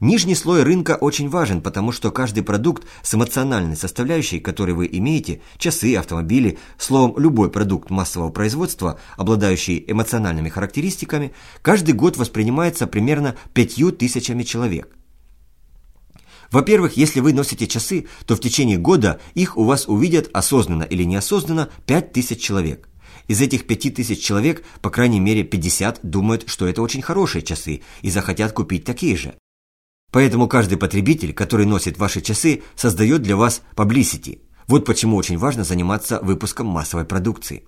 Нижний слой рынка очень важен, потому что каждый продукт с эмоциональной составляющей, который вы имеете, часы, автомобили, словом, любой продукт массового производства, обладающий эмоциональными характеристиками, каждый год воспринимается примерно пятью тысячами человек. Во-первых, если вы носите часы, то в течение года их у вас увидят осознанно или неосознанно 5000 человек. Из этих 5000 человек, по крайней мере 50 думают, что это очень хорошие часы и захотят купить такие же. Поэтому каждый потребитель, который носит ваши часы, создает для вас publicity. Вот почему очень важно заниматься выпуском массовой продукции.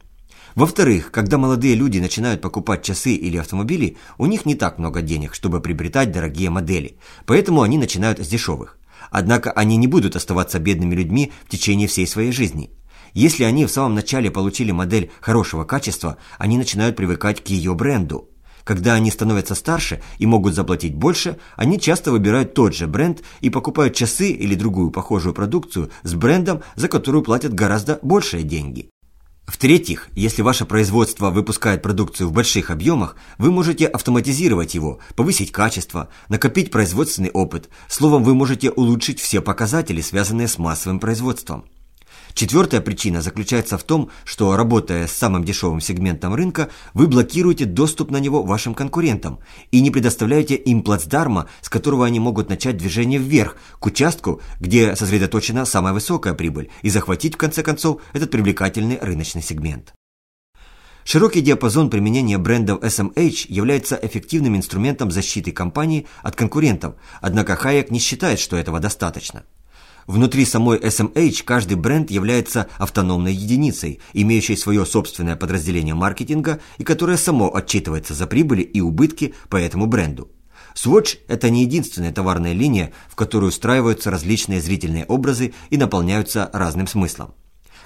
Во-вторых, когда молодые люди начинают покупать часы или автомобили, у них не так много денег, чтобы приобретать дорогие модели, поэтому они начинают с дешевых. Однако они не будут оставаться бедными людьми в течение всей своей жизни. Если они в самом начале получили модель хорошего качества, они начинают привыкать к ее бренду. Когда они становятся старше и могут заплатить больше, они часто выбирают тот же бренд и покупают часы или другую похожую продукцию с брендом, за которую платят гораздо большие деньги. В-третьих, если ваше производство выпускает продукцию в больших объемах, вы можете автоматизировать его, повысить качество, накопить производственный опыт, словом, вы можете улучшить все показатели, связанные с массовым производством. Четвертая причина заключается в том, что работая с самым дешевым сегментом рынка, вы блокируете доступ на него вашим конкурентам и не предоставляете им плацдарма, с которого они могут начать движение вверх, к участку, где сосредоточена самая высокая прибыль, и захватить в конце концов этот привлекательный рыночный сегмент. Широкий диапазон применения брендов SMH является эффективным инструментом защиты компании от конкурентов, однако Хайек не считает, что этого достаточно. Внутри самой SMH каждый бренд является автономной единицей, имеющей свое собственное подразделение маркетинга и которое само отчитывается за прибыли и убытки по этому бренду. Swatch – это не единственная товарная линия, в которую устраиваются различные зрительные образы и наполняются разным смыслом.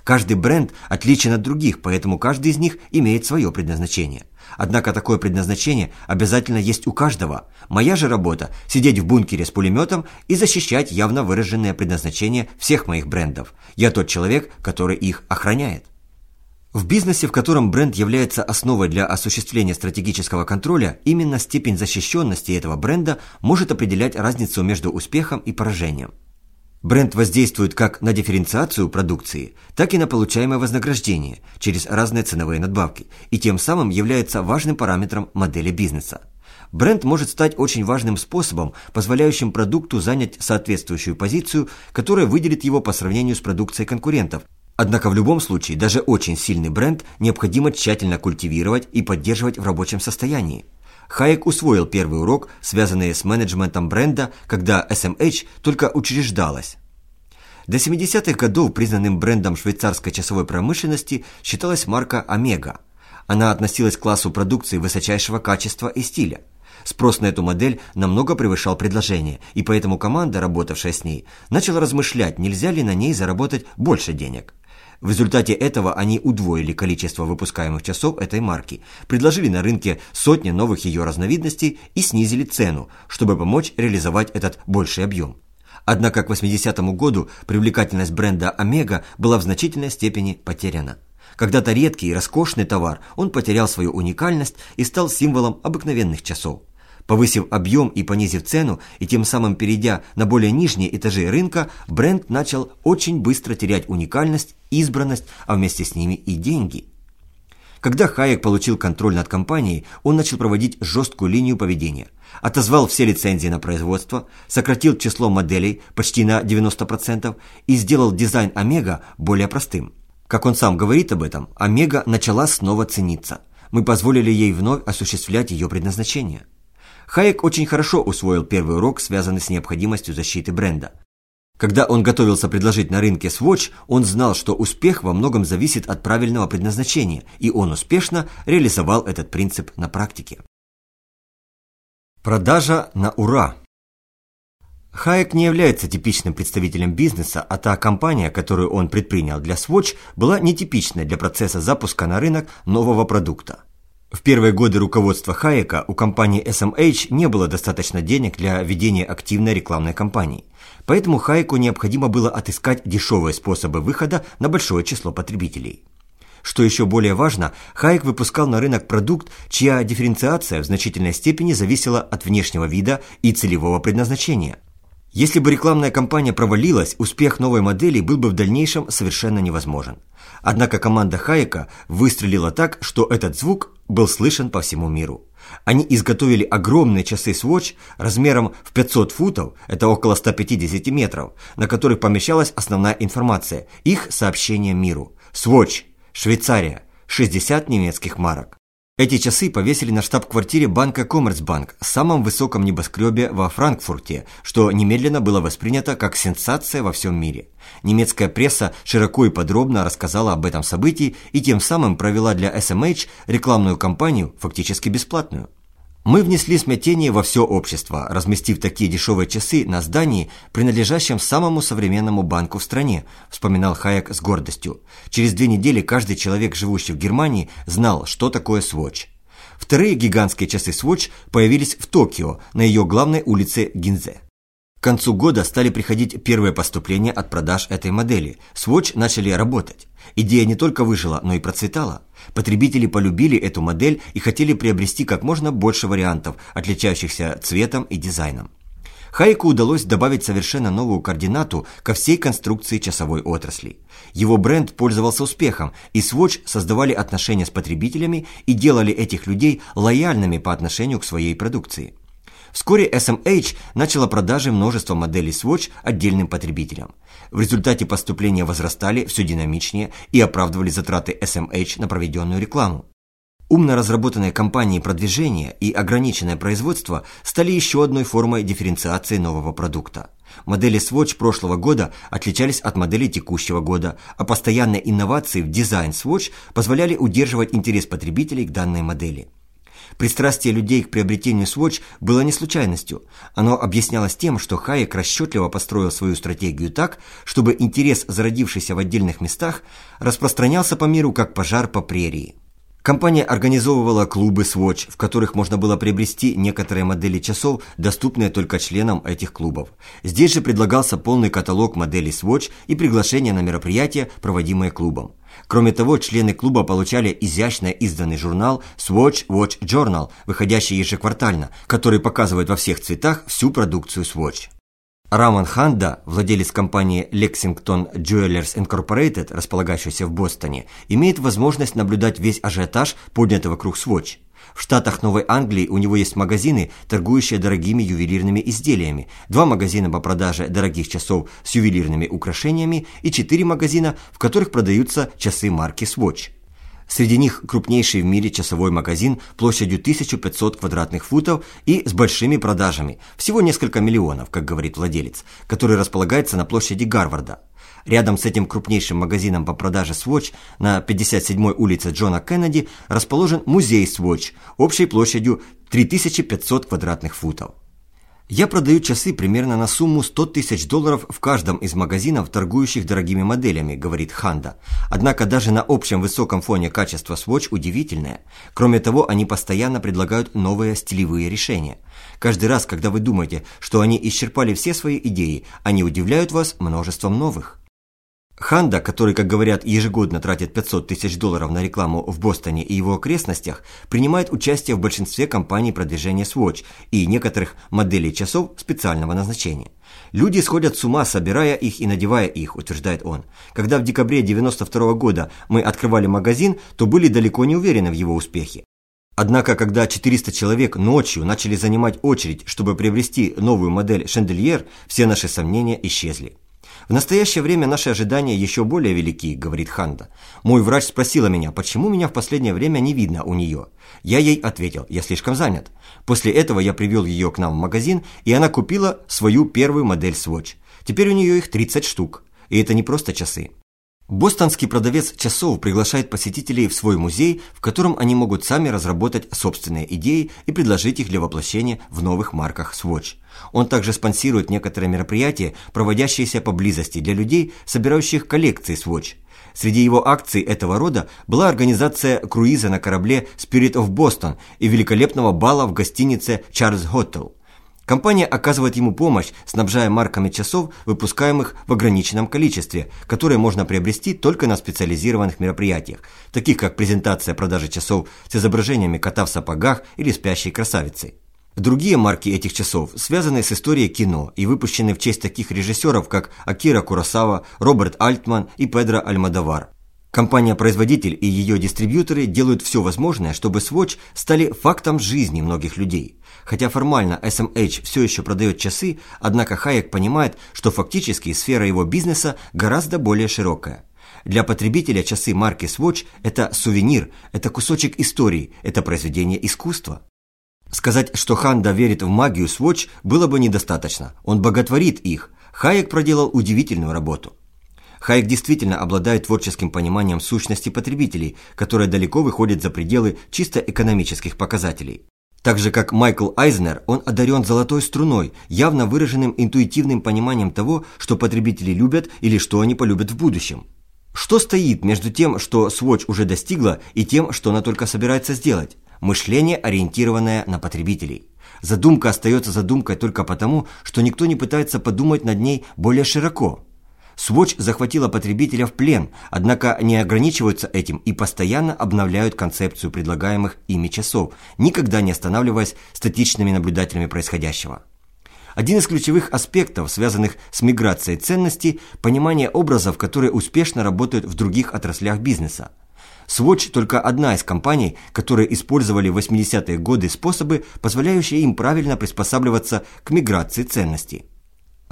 Каждый бренд отличен от других, поэтому каждый из них имеет свое предназначение. Однако такое предназначение обязательно есть у каждого. Моя же работа – сидеть в бункере с пулеметом и защищать явно выраженное предназначение всех моих брендов. Я тот человек, который их охраняет. В бизнесе, в котором бренд является основой для осуществления стратегического контроля, именно степень защищенности этого бренда может определять разницу между успехом и поражением. Бренд воздействует как на дифференциацию продукции, так и на получаемое вознаграждение через разные ценовые надбавки и тем самым является важным параметром модели бизнеса. Бренд может стать очень важным способом, позволяющим продукту занять соответствующую позицию, которая выделит его по сравнению с продукцией конкурентов. Однако в любом случае даже очень сильный бренд необходимо тщательно культивировать и поддерживать в рабочем состоянии. Хайек усвоил первый урок, связанный с менеджментом бренда, когда SMH только учреждалась. До 70-х годов признанным брендом швейцарской часовой промышленности считалась марка Омега. Она относилась к классу продукции высочайшего качества и стиля. Спрос на эту модель намного превышал предложение, и поэтому команда, работавшая с ней, начала размышлять, нельзя ли на ней заработать больше денег. В результате этого они удвоили количество выпускаемых часов этой марки, предложили на рынке сотни новых ее разновидностей и снизили цену, чтобы помочь реализовать этот больший объем. Однако к 80-му году привлекательность бренда Омега была в значительной степени потеряна. Когда-то редкий и роскошный товар, он потерял свою уникальность и стал символом обыкновенных часов. Повысив объем и понизив цену, и тем самым перейдя на более нижние этажи рынка, бренд начал очень быстро терять уникальность, избранность, а вместе с ними и деньги. Когда Хайек получил контроль над компанией, он начал проводить жесткую линию поведения. Отозвал все лицензии на производство, сократил число моделей почти на 90% и сделал дизайн Омега более простым. Как он сам говорит об этом, Омега начала снова цениться. Мы позволили ей вновь осуществлять ее предназначение. Хайек очень хорошо усвоил первый урок, связанный с необходимостью защиты бренда. Когда он готовился предложить на рынке Swatch, он знал, что успех во многом зависит от правильного предназначения, и он успешно реализовал этот принцип на практике. Продажа на ура Хайек не является типичным представителем бизнеса, а та компания, которую он предпринял для Swatch, была нетипичной для процесса запуска на рынок нового продукта. В первые годы руководства Хайека у компании SMH не было достаточно денег для ведения активной рекламной кампании. Поэтому Хайеку необходимо было отыскать дешевые способы выхода на большое число потребителей. Что еще более важно, Хайек выпускал на рынок продукт, чья дифференциация в значительной степени зависела от внешнего вида и целевого предназначения. Если бы рекламная кампания провалилась, успех новой модели был бы в дальнейшем совершенно невозможен. Однако команда Хайека выстрелила так, что этот звук был слышен по всему миру. Они изготовили огромные часы Swatch размером в 500 футов, это около 150 метров, на которых помещалась основная информация, их сообщение миру. Swatch, Швейцария, 60 немецких марок. Эти часы повесили на штаб-квартире банка Коммерцбанк, самом высоком небоскребе во Франкфурте, что немедленно было воспринято как сенсация во всем мире. Немецкая пресса широко и подробно рассказала об этом событии и тем самым провела для SMH рекламную кампанию, фактически бесплатную. Мы внесли смятение во все общество, разместив такие дешевые часы на здании, принадлежащем самому современному банку в стране, вспоминал Хайек с гордостью. Через две недели каждый человек, живущий в Германии, знал, что такое Swatch. Вторые гигантские часы Swatch появились в Токио, на ее главной улице Гинзе. К концу года стали приходить первые поступления от продаж этой модели. Swatch начали работать. Идея не только выжила, но и процветала. Потребители полюбили эту модель и хотели приобрести как можно больше вариантов, отличающихся цветом и дизайном. Хайку удалось добавить совершенно новую координату ко всей конструкции часовой отрасли. Его бренд пользовался успехом, и Swatch создавали отношения с потребителями и делали этих людей лояльными по отношению к своей продукции. Вскоре SMH начала продажи множества моделей Swatch отдельным потребителям. В результате поступления возрастали все динамичнее и оправдывали затраты SMH на проведенную рекламу. Умно разработанные кампании продвижения и ограниченное производство стали еще одной формой дифференциации нового продукта. Модели Swatch прошлого года отличались от моделей текущего года, а постоянные инновации в дизайн Swatch позволяли удерживать интерес потребителей к данной модели. Пристрастие людей к приобретению Swatch было не случайностью. Оно объяснялось тем, что Хайек расчетливо построил свою стратегию так, чтобы интерес, зародившийся в отдельных местах, распространялся по миру как пожар по прерии. Компания организовывала клубы Swatch, в которых можно было приобрести некоторые модели часов, доступные только членам этих клубов. Здесь же предлагался полный каталог моделей Swatch и приглашения на мероприятия, проводимые клубом. Кроме того, члены клуба получали изящно изданный журнал Swatch Watch Journal, выходящий ежеквартально, который показывает во всех цветах всю продукцию Swatch. Раман Ханда, владелец компании Lexington Jewelers Incorporated, располагающейся в Бостоне, имеет возможность наблюдать весь ажиотаж, поднятый вокруг Swatch. В штатах Новой Англии у него есть магазины, торгующие дорогими ювелирными изделиями, два магазина по продаже дорогих часов с ювелирными украшениями и четыре магазина, в которых продаются часы марки Swatch. Среди них крупнейший в мире часовой магазин площадью 1500 квадратных футов и с большими продажами, всего несколько миллионов, как говорит владелец, который располагается на площади Гарварда. Рядом с этим крупнейшим магазином по продаже Swatch на 57-й улице Джона Кеннеди расположен музей Swatch общей площадью 3500 квадратных футов. Я продаю часы примерно на сумму 100 тысяч долларов в каждом из магазинов, торгующих дорогими моделями, говорит Ханда. Однако даже на общем высоком фоне качество Swatch удивительное. Кроме того, они постоянно предлагают новые стилевые решения. Каждый раз, когда вы думаете, что они исчерпали все свои идеи, они удивляют вас множеством новых. Ханда, который, как говорят, ежегодно тратит 500 тысяч долларов на рекламу в Бостоне и его окрестностях, принимает участие в большинстве компаний продвижения Swatch и некоторых моделей часов специального назначения. Люди сходят с ума, собирая их и надевая их, утверждает он. Когда в декабре 92 года мы открывали магазин, то были далеко не уверены в его успехе. Однако, когда 400 человек ночью начали занимать очередь, чтобы приобрести новую модель «Шандельер», все наши сомнения исчезли. В настоящее время наши ожидания еще более велики, говорит Ханда. Мой врач спросила меня, почему меня в последнее время не видно у нее. Я ей ответил, я слишком занят. После этого я привел ее к нам в магазин, и она купила свою первую модель Swatch. Теперь у нее их 30 штук. И это не просто часы. Бостонский продавец часов приглашает посетителей в свой музей, в котором они могут сами разработать собственные идеи и предложить их для воплощения в новых марках Swatch. Он также спонсирует некоторые мероприятия, проводящиеся поблизости для людей, собирающих коллекции Swatch. Среди его акций этого рода была организация круиза на корабле Spirit of Boston и великолепного бала в гостинице Charles Hotel. Компания оказывает ему помощь, снабжая марками часов, выпускаемых в ограниченном количестве, которые можно приобрести только на специализированных мероприятиях, таких как презентация продажи часов с изображениями кота в сапогах или спящей красавицей. Другие марки этих часов связаны с историей кино и выпущены в честь таких режиссеров, как Акира Куросава, Роберт Альтман и Педро Альмадовар. Компания-производитель и ее дистрибьюторы делают все возможное, чтобы Swatch стали фактом жизни многих людей. Хотя формально SMH все еще продает часы, однако Хайек понимает, что фактически сфера его бизнеса гораздо более широкая. Для потребителя часы марки Swatch – это сувенир, это кусочек истории, это произведение искусства. Сказать, что Ханда верит в магию Swatch, было бы недостаточно. Он боготворит их. Хайек проделал удивительную работу. Хайек действительно обладает творческим пониманием сущности потребителей, которое далеко выходит за пределы чисто экономических показателей. Так же, как Майкл Айзнер, он одарен золотой струной, явно выраженным интуитивным пониманием того, что потребители любят или что они полюбят в будущем. Что стоит между тем, что Swatch уже достигла, и тем, что она только собирается сделать? мышление, ориентированное на потребителей. Задумка остается задумкой только потому, что никто не пытается подумать над ней более широко. Swatch захватила потребителя в плен, однако не ограничиваются этим и постоянно обновляют концепцию предлагаемых ими часов, никогда не останавливаясь статичными наблюдателями происходящего. Один из ключевых аспектов, связанных с миграцией ценностей – понимание образов, которые успешно работают в других отраслях бизнеса. Swatch – только одна из компаний, которые использовали в 80-е годы способы, позволяющие им правильно приспосабливаться к миграции ценностей.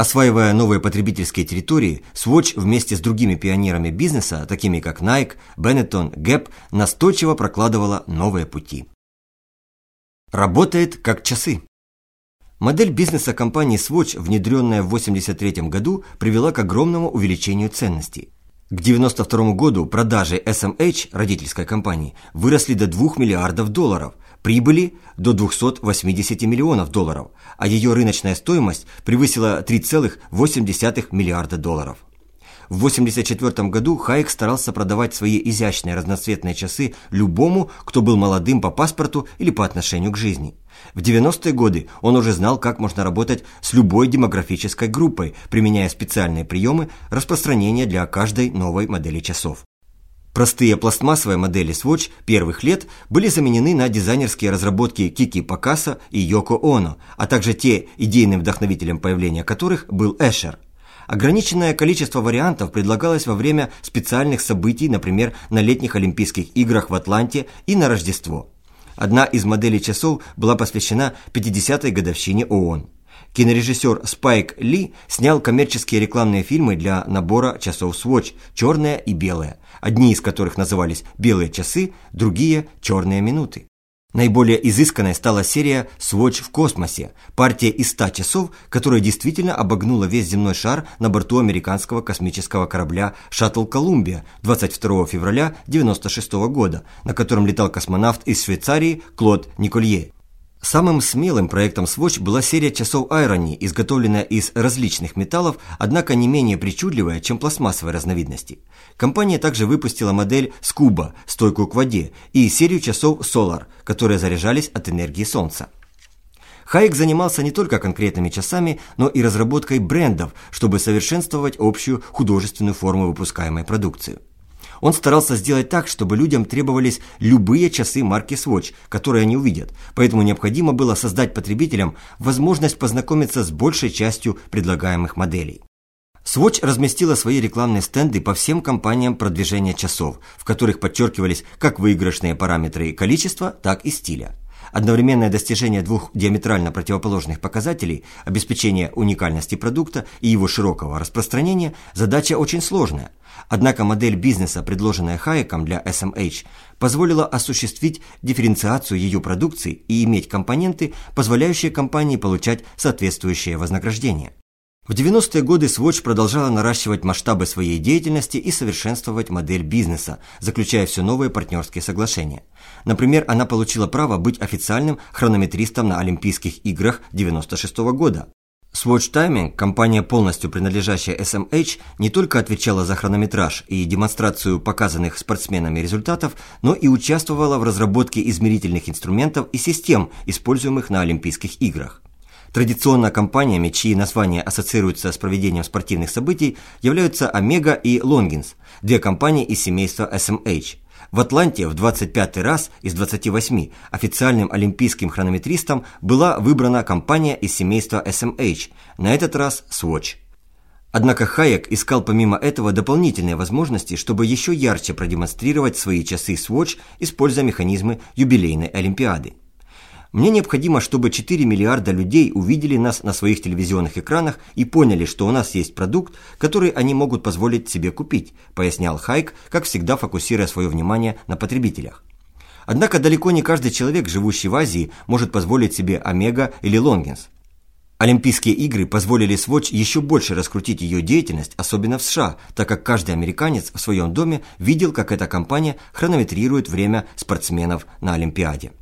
Осваивая новые потребительские территории, Swatch вместе с другими пионерами бизнеса, такими как Nike, Benetton, Gap, настойчиво прокладывала новые пути. Работает как часы. Модель бизнеса компании Swatch, внедренная в 1983 году, привела к огромному увеличению ценностей. К 1992 году продажи SMH, родительской компании, выросли до 2 миллиардов долларов, прибыли до 280 миллионов долларов, а ее рыночная стоимость превысила 3,8 миллиарда долларов. В 1984 году Хайек старался продавать свои изящные разноцветные часы любому, кто был молодым по паспорту или по отношению к жизни. В 90-е годы он уже знал, как можно работать с любой демографической группой, применяя специальные приемы распространения для каждой новой модели часов. Простые пластмассовые модели Swatch первых лет были заменены на дизайнерские разработки Кики Пакаса и Йоко Оно, а также те, идейным вдохновителем появления которых был Эшер. Ограниченное количество вариантов предлагалось во время специальных событий, например, на летних Олимпийских играх в Атланте и на Рождество. Одна из моделей часов была посвящена 50-й годовщине ООН. Кинорежиссер Спайк Ли снял коммерческие рекламные фильмы для набора часов Swatch «Черное» и «Белое», одни из которых назывались «Белые часы», другие «Черные минуты». Наиболее изысканной стала серия «Swatch в космосе», партия из 100 часов, которая действительно обогнула весь земной шар на борту американского космического корабля «Шаттл Колумбия» 22 февраля 1996 года, на котором летал космонавт из Швейцарии Клод Николье. Самым смелым проектом Swatch была серия часов Айрони, изготовленная из различных металлов, однако не менее причудливая, чем пластмассовой разновидности. Компания также выпустила модель Scuba, стойкую к воде, и серию часов Solar, которые заряжались от энергии солнца. Хайек занимался не только конкретными часами, но и разработкой брендов, чтобы совершенствовать общую художественную форму выпускаемой продукции. Он старался сделать так, чтобы людям требовались любые часы марки Swatch, которые они увидят, поэтому необходимо было создать потребителям возможность познакомиться с большей частью предлагаемых моделей. Swatch разместила свои рекламные стенды по всем компаниям продвижения часов, в которых подчеркивались как выигрышные параметры количества, так и стиля. Одновременное достижение двух диаметрально противоположных показателей, обеспечение уникальности продукта и его широкого распространения – задача очень сложная. Однако модель бизнеса, предложенная Хайеком для SMH, позволила осуществить дифференциацию ее продукции и иметь компоненты, позволяющие компании получать соответствующее вознаграждение. В 90-е годы Swatch продолжала наращивать масштабы своей деятельности и совершенствовать модель бизнеса, заключая все новые партнерские соглашения. Например, она получила право быть официальным хронометристом на Олимпийских играх 96 -го года. Swatch Timing, компания, полностью принадлежащая SMH, не только отвечала за хронометраж и демонстрацию показанных спортсменами результатов, но и участвовала в разработке измерительных инструментов и систем, используемых на Олимпийских играх. Традиционно компаниями, чьи названия ассоциируются с проведением спортивных событий, являются Омега и Лонгинс, две компании из семейства SMH. В Атланте в 25 раз из 28 официальным олимпийским хронометристом была выбрана компания из семейства SMH, на этот раз Swatch. Однако Хайек искал помимо этого дополнительные возможности, чтобы еще ярче продемонстрировать свои часы Swatch, используя механизмы юбилейной Олимпиады. Мне необходимо, чтобы 4 миллиарда людей увидели нас на своих телевизионных экранах и поняли, что у нас есть продукт, который они могут позволить себе купить, пояснял Хайк, как всегда фокусируя свое внимание на потребителях. Однако далеко не каждый человек, живущий в Азии, может позволить себе Омега или Лонгинс. Олимпийские игры позволили Swatch еще больше раскрутить ее деятельность, особенно в США, так как каждый американец в своем доме видел, как эта компания хронометрирует время спортсменов на Олимпиаде.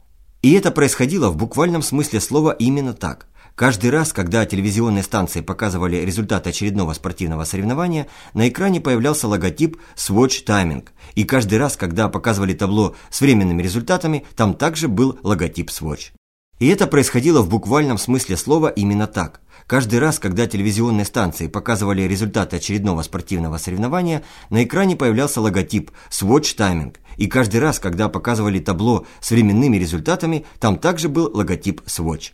И это происходило в буквальном смысле слова именно так. Каждый раз, когда телевизионные станции показывали результаты очередного спортивного соревнования, на экране появлялся логотип Swatch Timing. И каждый раз, когда показывали табло с временными результатами, там также был логотип Swatch. И это происходило в буквальном смысле слова именно так. Каждый раз, когда телевизионные станции показывали результаты очередного спортивного соревнования, на экране появлялся логотип Swatch Timing – и каждый раз, когда показывали табло с временными результатами, там также был логотип Swatch.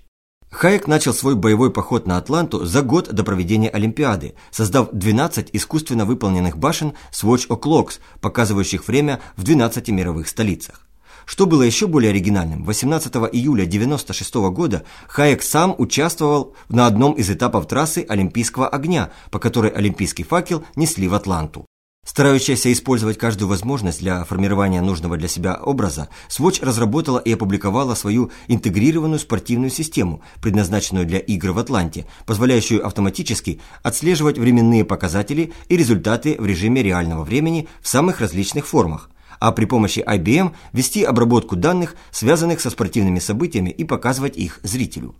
Хайек начал свой боевой поход на Атланту за год до проведения Олимпиады, создав 12 искусственно выполненных башен Swatch O'Clocks, показывающих время в 12 мировых столицах. Что было еще более оригинальным, 18 июля 1996 года Хайек сам участвовал на одном из этапов трассы Олимпийского огня, по которой олимпийский факел несли в Атланту. Старающаяся использовать каждую возможность для формирования нужного для себя образа, Swatch разработала и опубликовала свою интегрированную спортивную систему, предназначенную для игр в Атланте, позволяющую автоматически отслеживать временные показатели и результаты в режиме реального времени в самых различных формах, а при помощи IBM вести обработку данных, связанных со спортивными событиями и показывать их зрителю.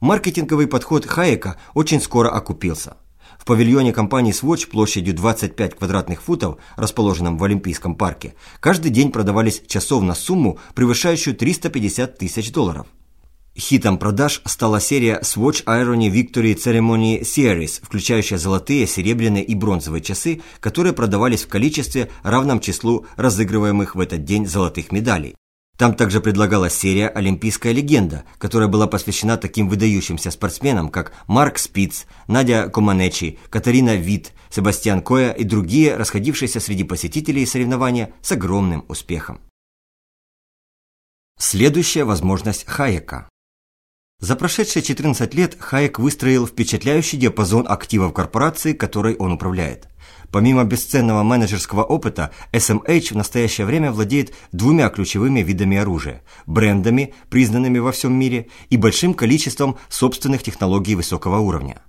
Маркетинговый подход Хайека очень скоро окупился – в павильоне компании Swatch площадью 25 квадратных футов, расположенном в Олимпийском парке, каждый день продавались часов на сумму, превышающую 350 тысяч долларов. Хитом продаж стала серия Swatch Irony Victory Ceremony Series, включающая золотые, серебряные и бронзовые часы, которые продавались в количестве, равном числу разыгрываемых в этот день золотых медалей. Там также предлагалась серия «Олимпийская легенда», которая была посвящена таким выдающимся спортсменам, как Марк Спиц, Надя Команечи, Катарина Вит, Себастьян Коя и другие, расходившиеся среди посетителей соревнования с огромным успехом. Следующая возможность Хайека. За прошедшие 14 лет Хайек выстроил впечатляющий диапазон активов корпорации, которой он управляет. Помимо бесценного менеджерского опыта, SMH в настоящее время владеет двумя ключевыми видами оружия – брендами, признанными во всем мире, и большим количеством собственных технологий высокого уровня.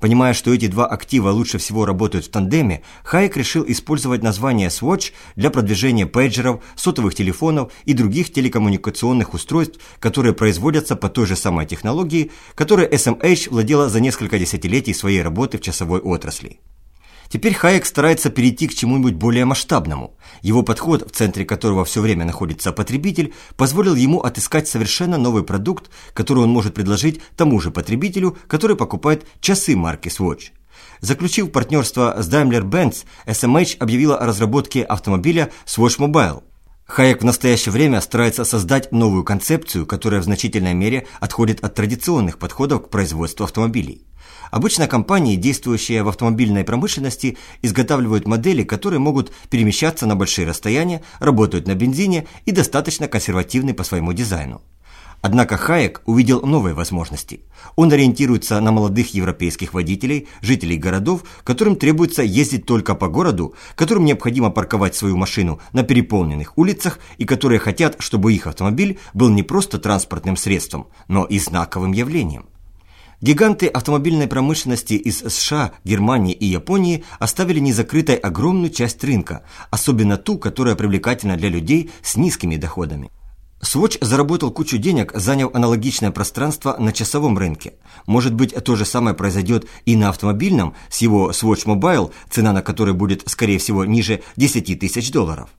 Понимая, что эти два актива лучше всего работают в тандеме, Хайек решил использовать название Swatch для продвижения пейджеров, сотовых телефонов и других телекоммуникационных устройств, которые производятся по той же самой технологии, которой SMH владела за несколько десятилетий своей работы в часовой отрасли. Теперь Хайек старается перейти к чему-нибудь более масштабному. Его подход, в центре которого все время находится потребитель, позволил ему отыскать совершенно новый продукт, который он может предложить тому же потребителю, который покупает часы марки Swatch. Заключив партнерство с Daimler-Benz, SMH объявила о разработке автомобиля Swatch Mobile. Хайек в настоящее время старается создать новую концепцию, которая в значительной мере отходит от традиционных подходов к производству автомобилей. Обычно компании, действующие в автомобильной промышленности, изготавливают модели, которые могут перемещаться на большие расстояния, работают на бензине и достаточно консервативны по своему дизайну. Однако Хайек увидел новые возможности. Он ориентируется на молодых европейских водителей, жителей городов, которым требуется ездить только по городу, которым необходимо парковать свою машину на переполненных улицах и которые хотят, чтобы их автомобиль был не просто транспортным средством, но и знаковым явлением. Гиганты автомобильной промышленности из США, Германии и Японии оставили незакрытой огромную часть рынка, особенно ту, которая привлекательна для людей с низкими доходами. Swatch заработал кучу денег, заняв аналогичное пространство на часовом рынке. Может быть, то же самое произойдет и на автомобильном с его Swatch Mobile, цена на который будет, скорее всего, ниже 10 тысяч долларов.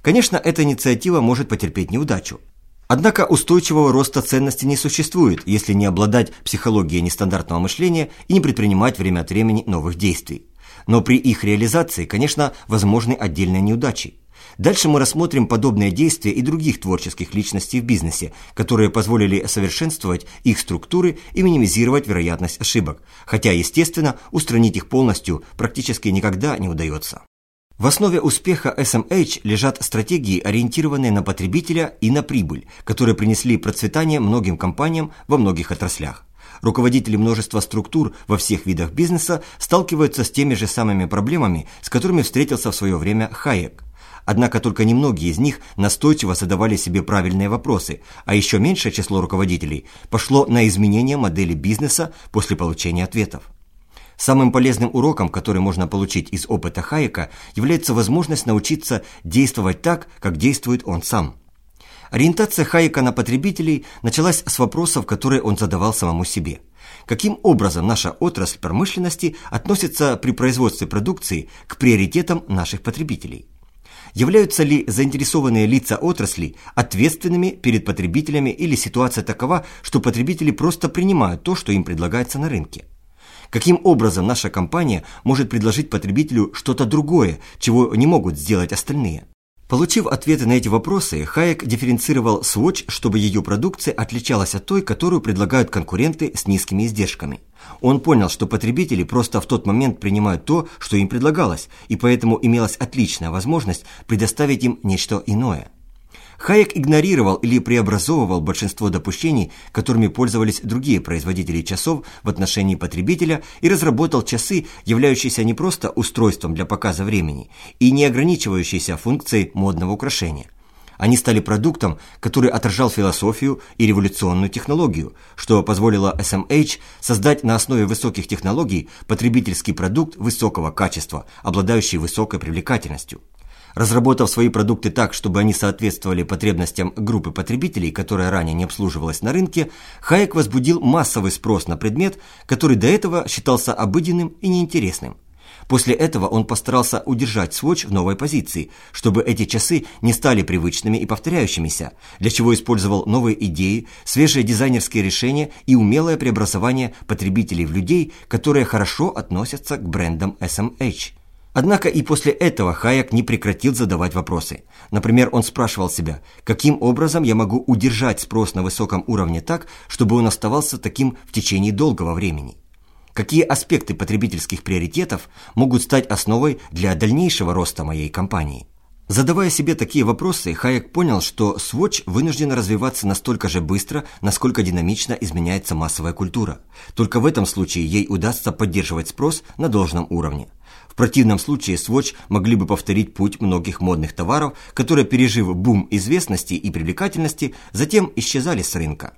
Конечно, эта инициатива может потерпеть неудачу. Однако устойчивого роста ценности не существует, если не обладать психологией нестандартного мышления и не предпринимать время от времени новых действий. Но при их реализации, конечно, возможны отдельные неудачи. Дальше мы рассмотрим подобные действия и других творческих личностей в бизнесе, которые позволили совершенствовать их структуры и минимизировать вероятность ошибок, хотя, естественно, устранить их полностью практически никогда не удается. В основе успеха SMH лежат стратегии, ориентированные на потребителя и на прибыль, которые принесли процветание многим компаниям во многих отраслях. Руководители множества структур во всех видах бизнеса сталкиваются с теми же самыми проблемами, с которыми встретился в свое время Хайек. Однако только немногие из них настойчиво задавали себе правильные вопросы, а еще меньшее число руководителей пошло на изменение модели бизнеса после получения ответов. Самым полезным уроком, который можно получить из опыта Хайека, является возможность научиться действовать так, как действует он сам. Ориентация Хайека на потребителей началась с вопросов, которые он задавал самому себе. Каким образом наша отрасль промышленности относится при производстве продукции к приоритетам наших потребителей? Являются ли заинтересованные лица отрасли ответственными перед потребителями или ситуация такова, что потребители просто принимают то, что им предлагается на рынке? Каким образом наша компания может предложить потребителю что-то другое, чего не могут сделать остальные? Получив ответы на эти вопросы, Хайек дифференцировал Swatch, чтобы ее продукция отличалась от той, которую предлагают конкуренты с низкими издержками. Он понял, что потребители просто в тот момент принимают то, что им предлагалось, и поэтому имелась отличная возможность предоставить им нечто иное. Хайек игнорировал или преобразовывал большинство допущений, которыми пользовались другие производители часов в отношении потребителя и разработал часы, являющиеся не просто устройством для показа времени и не ограничивающиеся функцией модного украшения. Они стали продуктом, который отражал философию и революционную технологию, что позволило SMH создать на основе высоких технологий потребительский продукт высокого качества, обладающий высокой привлекательностью. Разработав свои продукты так, чтобы они соответствовали потребностям группы потребителей, которая ранее не обслуживалась на рынке, Хайек возбудил массовый спрос на предмет, который до этого считался обыденным и неинтересным. После этого он постарался удержать Swatch в новой позиции, чтобы эти часы не стали привычными и повторяющимися, для чего использовал новые идеи, свежие дизайнерские решения и умелое преобразование потребителей в людей, которые хорошо относятся к брендам SMH. Однако и после этого Хайек не прекратил задавать вопросы. Например, он спрашивал себя, каким образом я могу удержать спрос на высоком уровне так, чтобы он оставался таким в течение долгого времени. Какие аспекты потребительских приоритетов могут стать основой для дальнейшего роста моей компании? Задавая себе такие вопросы, Хайек понял, что Swatch вынужден развиваться настолько же быстро, насколько динамично изменяется массовая культура. Только в этом случае ей удастся поддерживать спрос на должном уровне. В противном случае Swatch могли бы повторить путь многих модных товаров, которые, пережив бум известности и привлекательности, затем исчезали с рынка.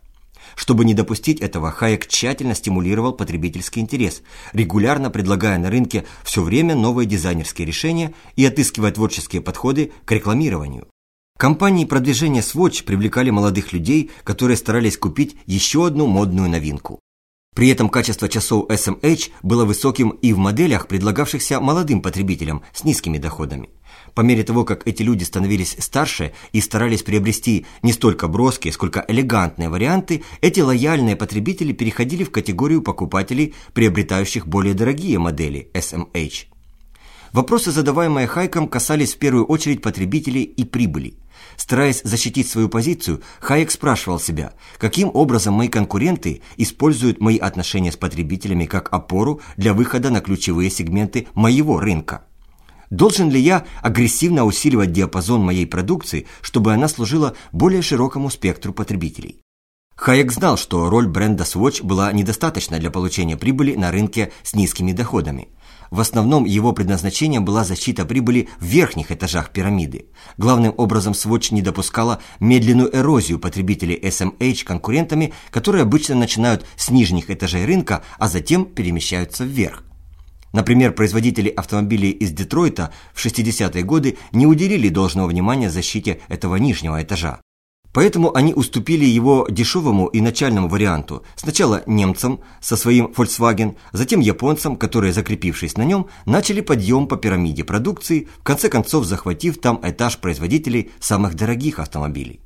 Чтобы не допустить этого, Хайек тщательно стимулировал потребительский интерес, регулярно предлагая на рынке все время новые дизайнерские решения и отыскивая творческие подходы к рекламированию. Компании продвижения Swatch привлекали молодых людей, которые старались купить еще одну модную новинку. При этом качество часов SMH было высоким и в моделях, предлагавшихся молодым потребителям с низкими доходами. По мере того, как эти люди становились старше и старались приобрести не столько броские, сколько элегантные варианты, эти лояльные потребители переходили в категорию покупателей, приобретающих более дорогие модели SMH. Вопросы, задаваемые Хайком, касались в первую очередь потребителей и прибыли – Стараясь защитить свою позицию, Хайек спрашивал себя, каким образом мои конкуренты используют мои отношения с потребителями как опору для выхода на ключевые сегменты моего рынка. Должен ли я агрессивно усиливать диапазон моей продукции, чтобы она служила более широкому спектру потребителей? Хайек знал, что роль бренда Swatch была недостаточна для получения прибыли на рынке с низкими доходами. В основном его предназначением была защита прибыли в верхних этажах пирамиды. Главным образом Swatch не допускала медленную эрозию потребителей SMH конкурентами, которые обычно начинают с нижних этажей рынка, а затем перемещаются вверх. Например, производители автомобилей из Детройта в 60-е годы не уделили должного внимания защите этого нижнего этажа. Поэтому они уступили его дешевому и начальному варианту. Сначала немцам со своим Volkswagen, затем японцам, которые, закрепившись на нем, начали подъем по пирамиде продукции, в конце концов захватив там этаж производителей самых дорогих автомобилей.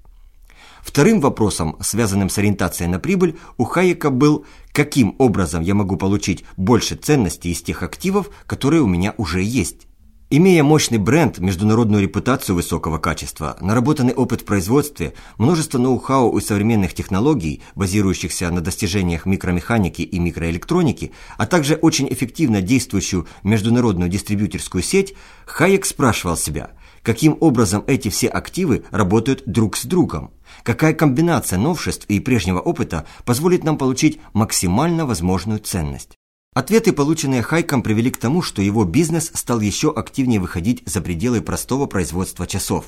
Вторым вопросом, связанным с ориентацией на прибыль, у Хайека был, каким образом я могу получить больше ценностей из тех активов, которые у меня уже есть. Имея мощный бренд, международную репутацию высокого качества, наработанный опыт в производстве, множество ноу-хау и современных технологий, базирующихся на достижениях микромеханики и микроэлектроники, а также очень эффективно действующую международную дистрибьюторскую сеть, Хайек спрашивал себя, каким образом эти все активы работают друг с другом, какая комбинация новшеств и прежнего опыта позволит нам получить максимально возможную ценность. Ответы, полученные Хайком, привели к тому, что его бизнес стал еще активнее выходить за пределы простого производства часов.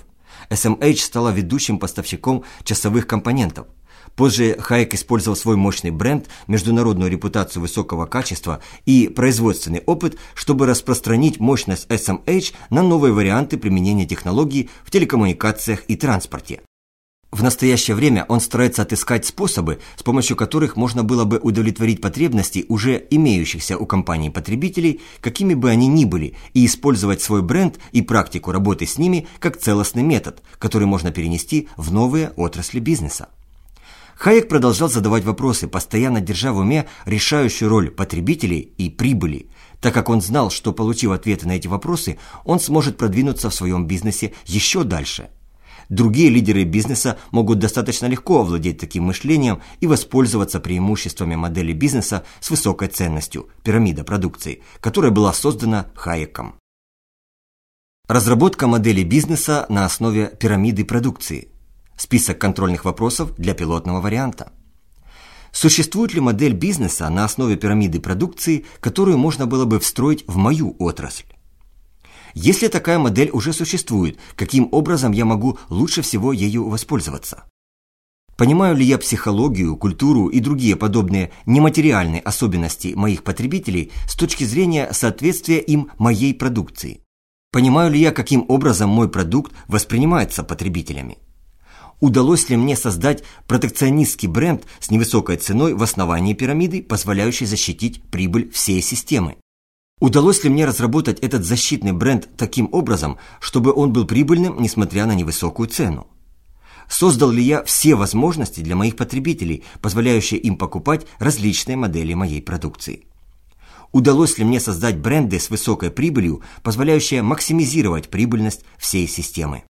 SMH стала ведущим поставщиком часовых компонентов. Позже Хайек использовал свой мощный бренд, международную репутацию высокого качества и производственный опыт, чтобы распространить мощность SMH на новые варианты применения технологий в телекоммуникациях и транспорте. В настоящее время он старается отыскать способы, с помощью которых можно было бы удовлетворить потребности уже имеющихся у компаний потребителей, какими бы они ни были, и использовать свой бренд и практику работы с ними как целостный метод, который можно перенести в новые отрасли бизнеса. Хайек продолжал задавать вопросы, постоянно держа в уме решающую роль потребителей и прибыли, так как он знал, что, получив ответы на эти вопросы, он сможет продвинуться в своем бизнесе еще дальше – Другие лидеры бизнеса могут достаточно легко овладеть таким мышлением и воспользоваться преимуществами модели бизнеса с высокой ценностью – пирамида продукции, которая была создана Хайеком. Разработка модели бизнеса на основе пирамиды продукции. Список контрольных вопросов для пилотного варианта. Существует ли модель бизнеса на основе пирамиды продукции, которую можно было бы встроить в мою отрасль? Если такая модель уже существует, каким образом я могу лучше всего ею воспользоваться? Понимаю ли я психологию, культуру и другие подобные нематериальные особенности моих потребителей с точки зрения соответствия им моей продукции? Понимаю ли я, каким образом мой продукт воспринимается потребителями? Удалось ли мне создать протекционистский бренд с невысокой ценой в основании пирамиды, позволяющий защитить прибыль всей системы? Удалось ли мне разработать этот защитный бренд таким образом, чтобы он был прибыльным, несмотря на невысокую цену? Создал ли я все возможности для моих потребителей, позволяющие им покупать различные модели моей продукции? Удалось ли мне создать бренды с высокой прибылью, позволяющие максимизировать прибыльность всей системы?